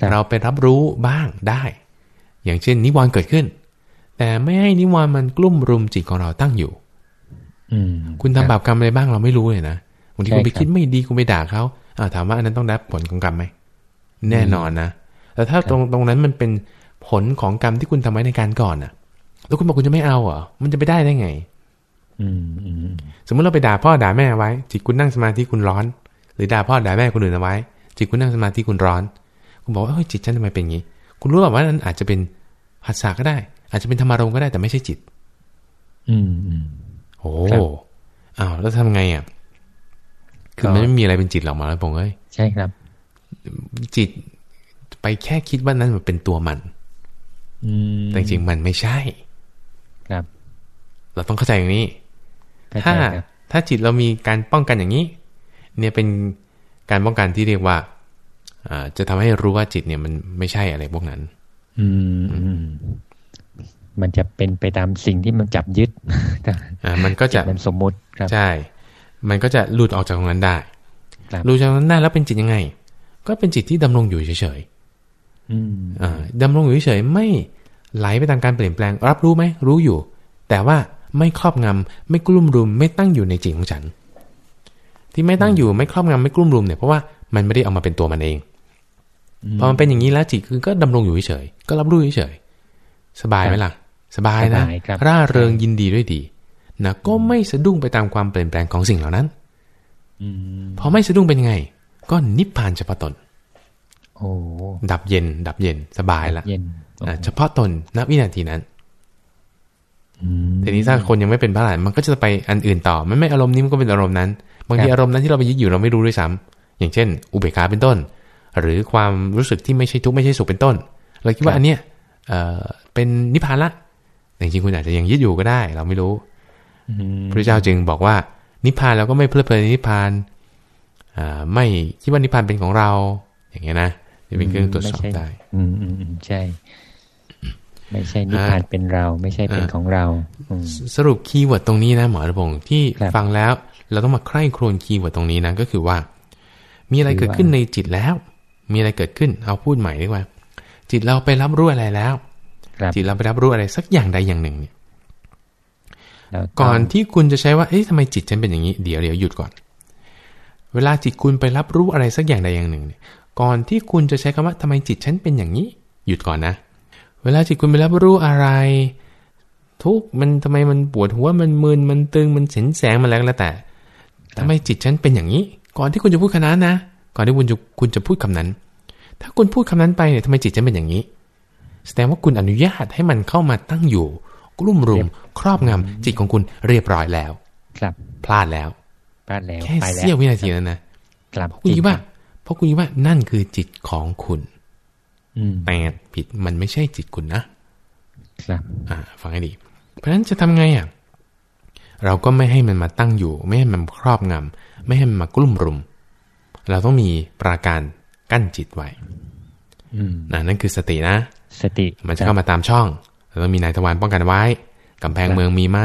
ครับเราไปรับรู้บ้างได้ อย่างเช่น นิวรณ์เกิดขึ้น แต่ไม่ให้นิวรณ์มันกลุ่มรุมจิตของเราตั้งอยู่ อืมคุณทำบาปกรรมอะไรบ้างเราไม่รู้เลยนะบางทีใช่คุณไปครับคิดไม่ดีคุณไปด่าเขาอ่าถามว่าอันนั้นต้องได้ผลของกรรมไหมแน่นอนนะแต่ถ้าตรงตรงนั้นมันเป็นผลของกรรมที่คุณทำไว้ในการก่อนน่ะ แล้วคุณบอกคุณจะไม่เอาเหรอมันจะไปได้ได้ไง อืมอืมสมมติเราไปด่าพ่อด่าแม่ไว้จิตคุณนั่งสมาธิคุณร้อนห รือด่าพ่อด่าแม่คนอื่นเอาไว้ จิตคุณนั่งสมาธิคุณร้อน คุณบอกว่าเฮ้ยจิตฉันทำไมเป็นอย่างนี้ คุณรู้แบบว่านั้นอาจจะเป็นหัสสะก็ได้ อาจจะเป็นธรรมารมณ์ก็ได้แต่ไม่ใช่จิต อืมอืมโอ้ครับอ้าวแล้วทำไงอะคือก็มันไม่มีอะไรเป็นจิตหรอกมาแล้วผมเอ้ยใช่ครับ จิตไปแค่คิดว่านั้นมันเป็นตัวมัน อืมแต่จริงๆมันไม่ใช่ ครับ เราต้องเข้าใจอย่างนี้เข้ใจถ้าครับถ้าจิตเรามีการป้องกันอย่างนี้ เนี่ยเป็นการป้องกันที่เรียกว่าอ่าจะทำให้รู้ว่าจิตเนี่ยมันไม่ใช่อะไรพวกนั้นอืมอืมมันจะเป็นไปตามสิ่งที่มันจับยึดอ่ามันก็จะมันสมมุติครับใช่ มันก็จะหลุดออกจากตรงนั้นได้ครับหลุดจากตรงนั้นได้แล้วเป็นจิตยังไง ก็เป็นจิตที่ดำรงอยู่เฉยอืมๆอ่าดำรงอยู่เฉยๆไม่ไหลไปตามการเปลี่ยนแปลง รับรู้ไหมรู้อยู่ แต่ว่าไม่ครอบงำไม่กลุ่มรุมไม่ตั้งอยู่ในจิตของฉัน ที่ไม่ตั้งอยู่ไม่ครอบงำไม่กลุ่มรุมเนี่ยเพราะว่ามันไม่ได้เอามาเป็นตัวมันเองพอมันเป็นอย่างนี้แล้วจิตคือก็ดำรงอยู่เฉยๆก็รับรู้เฉยๆสบายไหมล่ะ สบายนะสบายครับร่าเริงยินดีด้วยดีนะก็ไม่สะดุ้งไปตามความเปลี่ยนแปลงของสิ่งเหล่านั้นอืมพอไม่สะดุ้งเป็นยังไง ก็นิพพานเฉพาะตนโอ้ดับเย็น ดับเย็น สบายละเย็นอะเฉพาะตนณวินาทีนั้นอืมทีนี้ถ้าคนยังไม่เป็นพระอรหันต์มันก็จะไปอันอื่นต่อ มันไม่อารมณ์นี้มันก็เป็นอารมณ์นั้น บางทีครับอารมณ์นั้นที่เราไปยึดอยู่เราไม่รู้ด้วยซ้ำอย่างเช่น อุเบกขาเป็นต้น หรือความรู้สึกที่ไม่ใช่ทุกข์ไม่ใช่สุขเป็นต้น เราคิดว่าอันเนี้ยเอ่อเป็นนิพพานละแต่จริงๆคุณอาจจะยังยึดอยู่ก็ได้ เราไม่รู้อืมพระเจ้าจึงบอกว่า นิพพานเราก็ไม่เพลิดเพลินในนิพพานอ่าไม่คิดว่านิพพานเป็นของเรา อย่างเงี้ยนะจะเป็นเครื่องตรวจสอบไม่ใช่ได้อืมอืมอืมใช่ ไม่ใช่นิพพานเป็นเรา ไม่ใช่เป็นอ่าของเราอืมสรุป keyword ตรงนี้นะหมอระพงศ์ที่ครับฟังแล้ว เราต้องมาใคร่ครวญ keyword ตรงนี้นะก็คือว่า มีอะไรคือเกิดขึ้นว่าในจิตแล้ว มีอะไรเกิดขึ้นเอาพูดใหม่ดีกว่า จิตเราไปรับรู้อะไรแล้วครับจิตเราไปรับรู้อะไรสักอย่างใดอย่างหนึ่งเนี่ยแล้วก่อนที่คุณจะใช้ว่าเอ๊ะทำไมจิตฉันเป็นอย่างนี้เดี๋ยวเดี๋ยวหยุดก่อน เวลาจิตคุณไปรับรู้อะไรสักอย่างใดอย่างหนึ่งเนี่ยก่อนที่คุณจะใช้คำว่าทำไมจิตฉันเป็นอย่างนี้ หยุดก่อนนะ เวลาจิตคุณไปรับรู้อะไร ทุกข์มันทำไมมันปวดหัวมันมึนมันตึงมันเสียนแสงมันแล้วก็แล้วแต่ ทำไมจิตฉันเป็นอย่างนี้ ก่อนที่คุณจะพูดคำนั้นนะ ก่อนที่คุณจะคุณจะพูดคำนั้น ถ้าคุณพูดคำนั้นไปเนี่ยทำไมจิตฉันเป็นอย่างนี้ แสดงว่าคุณอนุญาตให้มันเข้ามาตั้งอยู่กลุ่มรุมครอบงำจิตของคุณเรียบร้อยแล้ว ครับ พลาดแล้ว พลาดแล้วแค่ไปแล้วเสี้ยววินาทีนั้นนะครับคุณคิดว่า เพราะคุณคิดว่านั่นคือจิตของคุณอืมแต่ผิดมันไม่ใช่จิตคุณนะครับ อ่า ฟังให้ดี เพราะฉะนั้นจะทำไงอะ เราก็ไม่ให้มันมาตั้งอยู่ ไม่ให้มันครอบงำไม่ให้มันมากลุ่มรุม เราต้องมีปราการกั้นจิตไว้อืมนะนั่นคือสตินะ สติ มันจะเข้ามาตามช่อง เราต้องมีนายทวารป้องกันไว้กำแพงครับเมืองมีไหม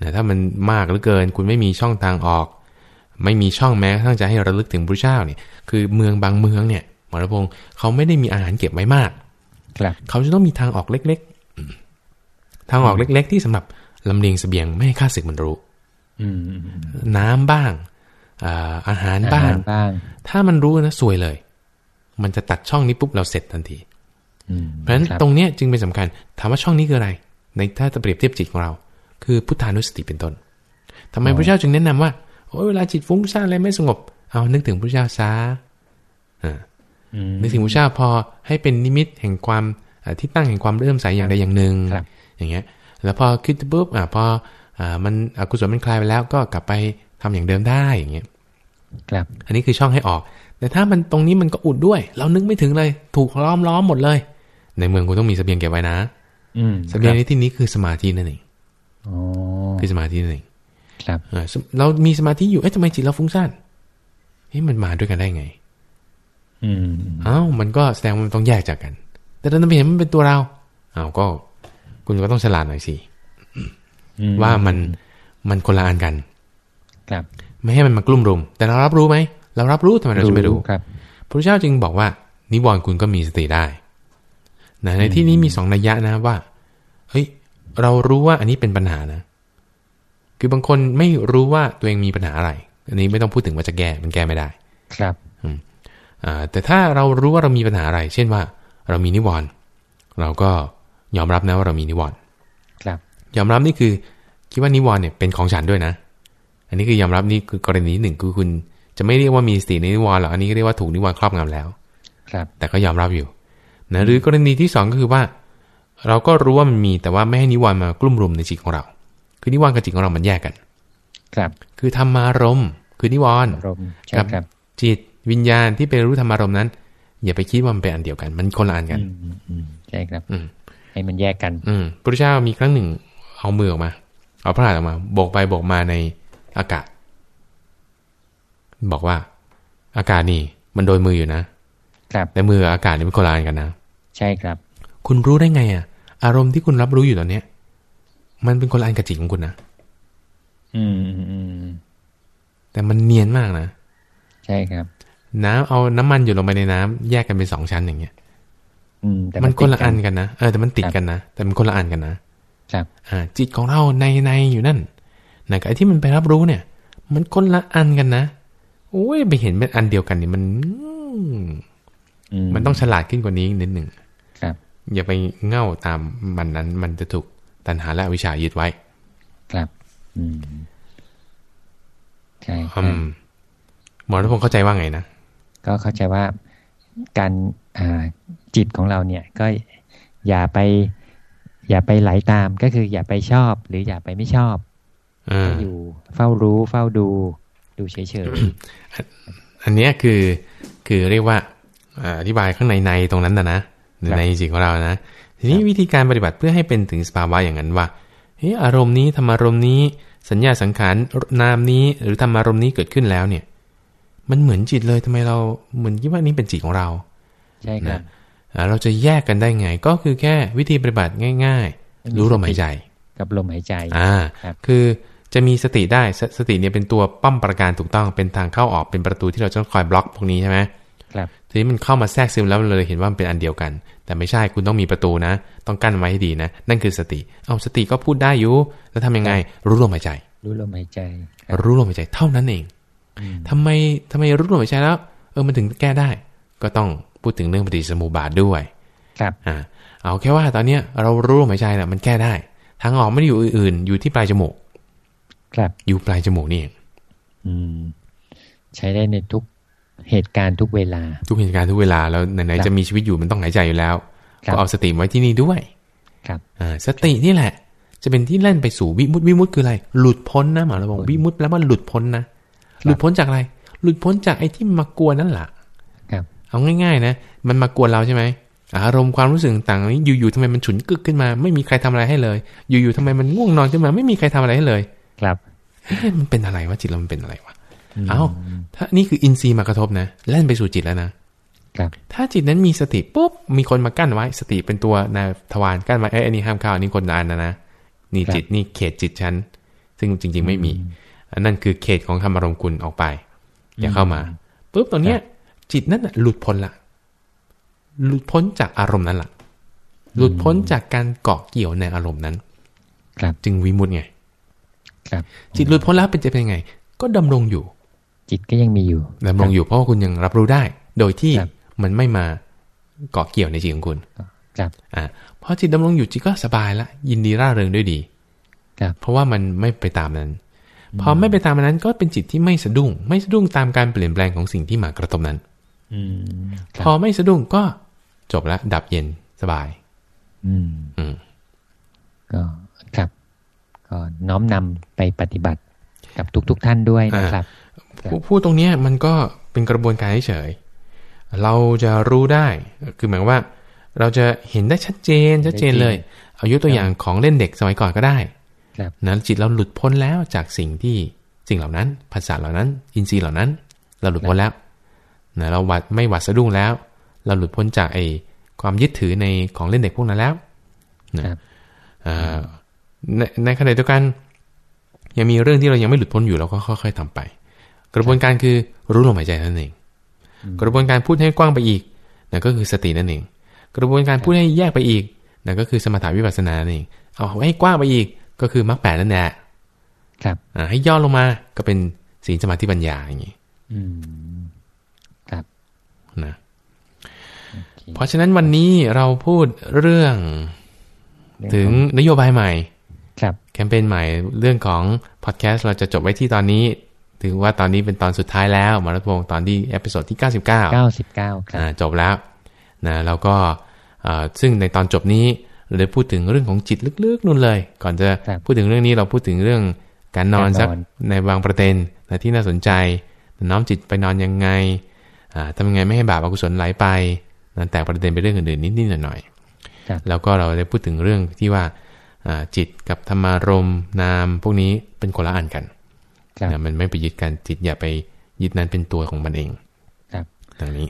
นะถ้ามันมากเหลือเกิน คุณไม่มีช่องทางออก ไม่มีช่องแม้กระทั่งจะให้ระลึกถึงพระเจ้าเนี่ย คือเมืองบางเมืองเนี่ยหมอระพงศ์เขาไม่ได้มีอาหารเก็บไว้มาก ครับ เขาจะต้องมีทางออกเล็ก ๆ ทางออกเล็ก ๆ ที่สำหรับ ลำเลียงเสบียงไม่ให้ข้าศึกมันรู้อืมอืมน้ำบ้างอ่าอาหารอาบ้าหางรบ้างถ้ามันรู้นะซวยเลย มันจะตัดช่องนี้ปุ๊บเราเสร็จทันทีอืมเพราะฉะนั้นคบตรงเนี้ยจึงเป็นสำคัญ ถามว่าช่องนี้คืออะไร ในถ้าจะเปรียบเทียบจิตของเรา คือพุทธานุสติเป็นต้นทำไมพระเจ้าจึงแนะนำว่าโอ้ยเวลาจิตฟุ้งซ่านอะไรไม่สงบ เอานึกถึงพระเจ้าซาอ่าอืมนึกถึงพระเจ้าพอให้เป็นนิมิตแห่งความอ่าที่ตั้งแห่งความเริ่อมใสอย่างใดอย่างหนึ่งครับอย่างเงี้ย แล้วพอคิดปุ๊บอ่าพออ่ามันอกุศลมันคลายไปแล้วก็กลับไปทำอย่างเดิมได้อย่างเงี้ยครับ อันนี้คือช่องให้ออก แต่ถ้ามันตรงนี้มันก็อุดด้วย เรานึกไม่ถึงเลย ถูกล้อมล้อมหมดเลย ในเมืองคุณต้องมีเสบียงเก็บไว้นะ อืมเสบียงในที่นี้คือสมาธินั่นเองอ๋อคือสมาธินั่นเองครับเออสมเรามีสมาธิอยู่เอ๊ะทำไมจิตเราฟุ้งซ่านเฮ้ยมันมาด้วยกันได้ไง อืมเอ้ามันก็แสดงว่ามันต้องแยกจากกัน แต่เราไม่เห็นมันเป็นตัวเราเอ้าก็ คุณก็ต้องฉลาดหน่อยสิอืมว่ามันมันคนละอันกัน ครับ ไม่ให้มันมากลุ่มรุม แต่เรารับรู้ไหมเรารับรู้ทำไมเราจะไม่รู้ครับพระเจ้าจึงบอกว่า นิวรณ์คุณก็มีสติได้นะในที่นี้มีสองนัยยะนะว่าเฮ้ย เรารู้ว่าอันนี้เป็นปัญหานะ คือบางคนไม่รู้ว่าตัวเองมีปัญหาอะไร อันนี้ไม่ต้องพูดถึงว่าจะแก้มันแก้ไม่ได้ ครับอ่าแต่ถ้าเรารู้ว่าเรามีปัญหาอะไร เช่นว่า เรามีนิวรณ์เราก็ ยอมรับนะว่าเรามีนิวรณ์ครับยอมรับนี่คือคิดว่านิวรณ์เนี่ยเป็นของฉันด้วยนะ อันนี้คือยอมรับนี่คือกรณีหนึ่งคือคุณจะไม่เรียกว่ามีสติในนิวรณ์หรอกอันนี้ก็เรียกว่าถูกนิวรณ์ครอบงำแล้ว ครับ แต่ก็ยอมรับอยู่นะหรือกรณีที่สองก็คือว่า เราก็รู้ว่ามันมีแต่ว่าไม่ให้นิวรณ์มากลุ่มรุมในจิตของเรา คือนิวรณ์กับจิตของเรามันแยกกัน ครับ คือธรรมารมณ์คือนิวรณ์อารมณ์ใช่ครับครับจิตวิญญาณที่เป็นรู้ธรรมารมณ์นั้น อย่าไปคิดว่ามันเป็นอันเดียวกัน มันคนละอันกันอืมอืมใช่ครับอืม ให้มันแยกกัน อืมพระเจ้ามีครั้งหนึ่ง เอามือออกมา เอาพระหัตถ์ออกมาโบกไปโบกมาในอากาศ บอกว่า อากาศนี่ มันโดยมืออยู่นะครับแต่มือกับอากาศนี่มันคนละอันกันนะ ใช่ครับ คุณรู้ได้ไงอะ อารมณ์ที่คุณรับรู้อยู่ตอนเนี้ย มันเป็นคนละอันกับจิตของคุณนะอืมอืมอืมแต่มันเนียนมากนะ ใช่ครับ น้ำเอาน้ำมันอยู่ลงไปในน้ำแยกกันเป็นสองชั้นอย่างเงี้ย อืม แต่มันคนละติดอันกันนะเออแต่มันติดกันนะแต่มันคนละอันกันนะครับ อ่า จิตของเราในในอยู่นั่นนะกับไอ้ที่มันไปรับรู้เนี่ย มันคนละอันกันนะโอ้ยไปเห็นเป็นอันเดียวกันนี่มันอืมอืมันต้องฉลาดขึ้นกว่านี้อีกนิดหนึ่งครับ อย่าไปเง่าตามมันนั้น มันจะถูกตัณหาและอวิชชายึดไว้ ครับ อืมใช่คอืรับมหมอรัพงศ์เข้าใจว่าไงนะก็เข้าใจว่าการอ่า จิตของเราเนี่ยก็อย่าไป อย่าไปไหลตามก็คืออย่าไปชอบ หรืออย่าไปไม่ชอบอ่าก็อยู่เฝ้ารู้เฝ้าดูดูเฉยอันเนี้ยคือคือเรียกว่าอ่าอธิบายข้างในในตรงนั้นนะนะในจิตของเรานะทีนี้วิธีการปฏิบัติเพื่อให้เป็นถึงสภาวะอย่างนั้นว่าเฮ้ยอารมณ์นี้ธรรมอารมณ์นี้ สัญญาสังขารนามนี้ หรือธรรมอารมณ์นี้เกิดขึ้นแล้วเนี่ย มันเหมือนจิตเลยทำไมเราเหมือนคิดว่านี่เป็นจิตของเราๆใช่ครับอ่า เราจะแยกกันได้ไง ก็คือแค่วิธีปฏิบัติง่ายมีๆรู้ลมหายใจ กับลมหายใจอ่าครับคือจะมีสติได้สสติเนี่ยเป็นตัวปั้มประการถูกต้องเป็นทางเข้าออกเป็นประตูที่เราจะต้องคอยบล็อกพวกนี้ใช่ไหมครับทีนี้มันเข้ามาแทรกซึมแล้วเราเลยเห็นว่ามันเป็นอันเดียวกัน แต่ไม่ใช่คุณต้องมีประตูนะ ต้องกั้นไว้ให้ดีนะ นั่นคือสติ เอาสติก็พูดได้อยู่แล้วทำยังไง รู้ลมหายใจ รู้ลมหายใจครับรู้ลมหายใจเท่านั้นเองอืมทำไมทำไมรู้ลมหายใจแล้ว เออมันถึงแก้ได้ ก็ต้อง พูดถึงเรื่องปฏิจจสมุปบาทด้วยครับอ่าเอาแค่ว่าตอนเนี้ยเรารู้ลมหายใจน่ะมันแก้ได้ ทางออกไม่ได้อยู่อื่นๆ อยู่ที่ปลายจมูก ครับอยู่ปลายจมูกนี่เองอืม ใช้ได้ในทุกเหตุการณ์ทุกเวลา ทุกเหตุการณ์ทุกเวลาแล้วไหนครับๆจะมีชีวิตอยู่มันต้องหายใจอยู่แล้วครับก็เอาสติไว้ที่นี่ด้วย ครับอ่าสตินี่แหละ จะเป็นที่เล่นไปสู่วิมุตติวิมุตติคืออะไร หลุดพ้นนะหมอเราบอกวิมุตติแล้วว่าหลุดพ้นนะหลุดพ้นจากอะไร หลุดพ้นจากไอ้ที่มากวนนั่นแหละครับ เอาง่ายๆนะ มันมากวนเราใช่ไหมอารมณ์ความรู้สึกต่างๆนี้อยู่ๆทำไมมันฉุนกึกขึ้นมา ไม่มีใครทำอะไรให้เลย อยู่ๆทำไมมันง่วงนอนขึ้นมา ไม่มีใครทำอะไรให้เลย ครับเอ๊ะมันเป็นอะไรวะจิตเรามันเป็นอะไรวะมเอ้าถ้านี่คืออินทรีย์มากระทบนะเล่นไปสู่จิตแล้วนะครับถ้าจิตนั้นมีสติปุ๊บมีคนมากั้นไว้ สติเป็นตัวนายทวารกั้นไว้เอ้ยอันนี้ห้ามเข้าอันนี้คนละอันนะนะนี่จิตนี่เขตจิตฉันซึ่งจริง ๆ ไม่มีอันนั่นคือเขตของธรรมารมณ์กุลออกไป อย่าเข้ามาปุ๊บตรงเนี้ย จิตนั้นน่ะหลุดพ้นละหลุดพ้นจากอารมณ์นั้นละหลุดพ้นจากการเกาะเกี่ยวในอารมณ์นั้นครับจึงวิมุตติไง ครับ จิตหลุดพ้นแล้วเป็นจะเป็นยังไง ก็ดำรงอยู่ จิตก็ยังมีอยู่ดำรงอยู่เพราะว่าคุณยังรับรู้ได้ โดยที่ครับมันไม่มาเกาะเกี่ยวในจิตของคุณครับอ่าพอจิตดำรงอยู่จิตก็สบายละยินดีร่าเริงด้วยดีครับเพราะว่ามันไม่ไปตามนั้น พอไม่ไปตามนั้นก็เป็นจิตที่ไม่สะดุ้ง ไม่สะดุ้งตามการเปลี่ยนแปลงของสิ่งที่มากระทบนั้นอืมค พรัอบไม่สะดุ้งก็จบแล้วดับเย็นสบาย อืม อืม ก็ครับ ก็น้อมนำไปปฏิบัติกับทุกๆทท่านด้วยนะครับครับพูดพูดตรงเนี้ยมันก็เป็นกระบวนการเฉยๆเราจะรู้ได้ คือหมายว่า เราจะเห็นได้ชัดเจนชัดเจนเลย เอายกตัวอย่างของเล่นเด็กสมัยก่อนก็ได้ครับนะจิตเราหลุดพ้นแล้วจากสิ่งที่สิ่งเหล่านั้นภาษาเหล่านั้น อินทรีย์เหล่านั้น เราหลุดพ้นแล้ว นะเราหวัดไม่หวัดสะดุ้งแล้ว เราหลุดพ้นจากไอ้ความยึดถือในของเล่นเด็กพวกนั้นแล้วนะครับอ่าในในขณะเดียวกัน ยังมีเรื่องที่เรายังไม่หลุดพ้นอยู่เราก็ค่อย ๆทำไป กระบวนการคือรู้ลมหายใจนั่นเอง กระบวนการพูดให้กว้างไปอีกนั่นก็คือสตินั่นเอง กระบวนการพูดให้แยกไปอีกนั่นก็คือสมถาวิปัสสนานั่นเองเอาให้กว้างไปอีกก็คือมรรคแปดนั่นแหละครับอ่าให้ย่อลงมาก็เป็นศีลสมาธิปัญญาอย่างนี้ อืม ครับ นะ โอ เคเพราะฉะนั้นวันนี้เราพูดเรื่องเรื่องถึงของนโยบายใหม่ครับแคมเปญใหม่เรื่องของพอดแคสต์เราจะจบไว้ที่ตอนนี้ ถือว่าตอนนี้เป็นตอนสุดท้ายแล้วหมอระพงศ์ตอนที่ episode ที่ 99เก้าสิบเก้าครับอ่าจบแล้วนะแล้วก็อ่าซึ่งในตอนจบนี้เราได้พูดถึงเรื่องของจิตลึกๆนู่นเลย ก่อนจะครับพูดถึงเรื่องนี้เราพูดถึงเรื่องการนอนการนอนสักในบางประเด็นนะที่น่าสนใจ น้อมจิตไปนอนยังไงทำยังไงไม่ให้บาปอกุศลไหลไปนั้น แต่ประเด็นไปเรื่องอื่นๆนิดๆหน่อยๆแล้วก็เราได้พูดถึงเรื่องที่ว่าจิตกับธรรมารมนาม พวกนี้เป็นคนละอันกันนะมันไม่ไปยึดกันจิตอย่าไปยึดนั้นเป็นตัวของมันเองครับดังนี้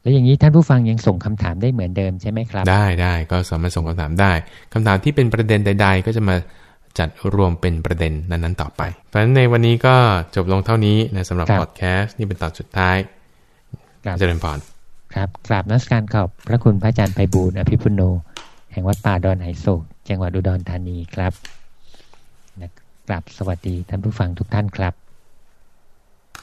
แล้วอย่างนี้ท่านผู้ฟังยังส่งคำถามได้เหมือนเดิมใช่ไหมครับ ได้ได้ก็สามารถส่งคำถามได้คำถามที่เป็นประเด็นใด ๆ ก็จะมาจัดรวมเป็นประเด็นนั้นๆต่อไป เพราะฉะนั้นในวันนี้ก็จบลงเท่านี้นะสำหรับพอดแคสต์นี่เป็นตอนสุดท้ายเจริญพร ครับกราบนักการขอบพระคุณพระอาจารย์ไพบูลอภิพุโน แห่งวัดป่าดอนไหโศกจังหวัดอุดรธานีครับกราบสวัสดีท่านผู้ฟังทุกท่านครับ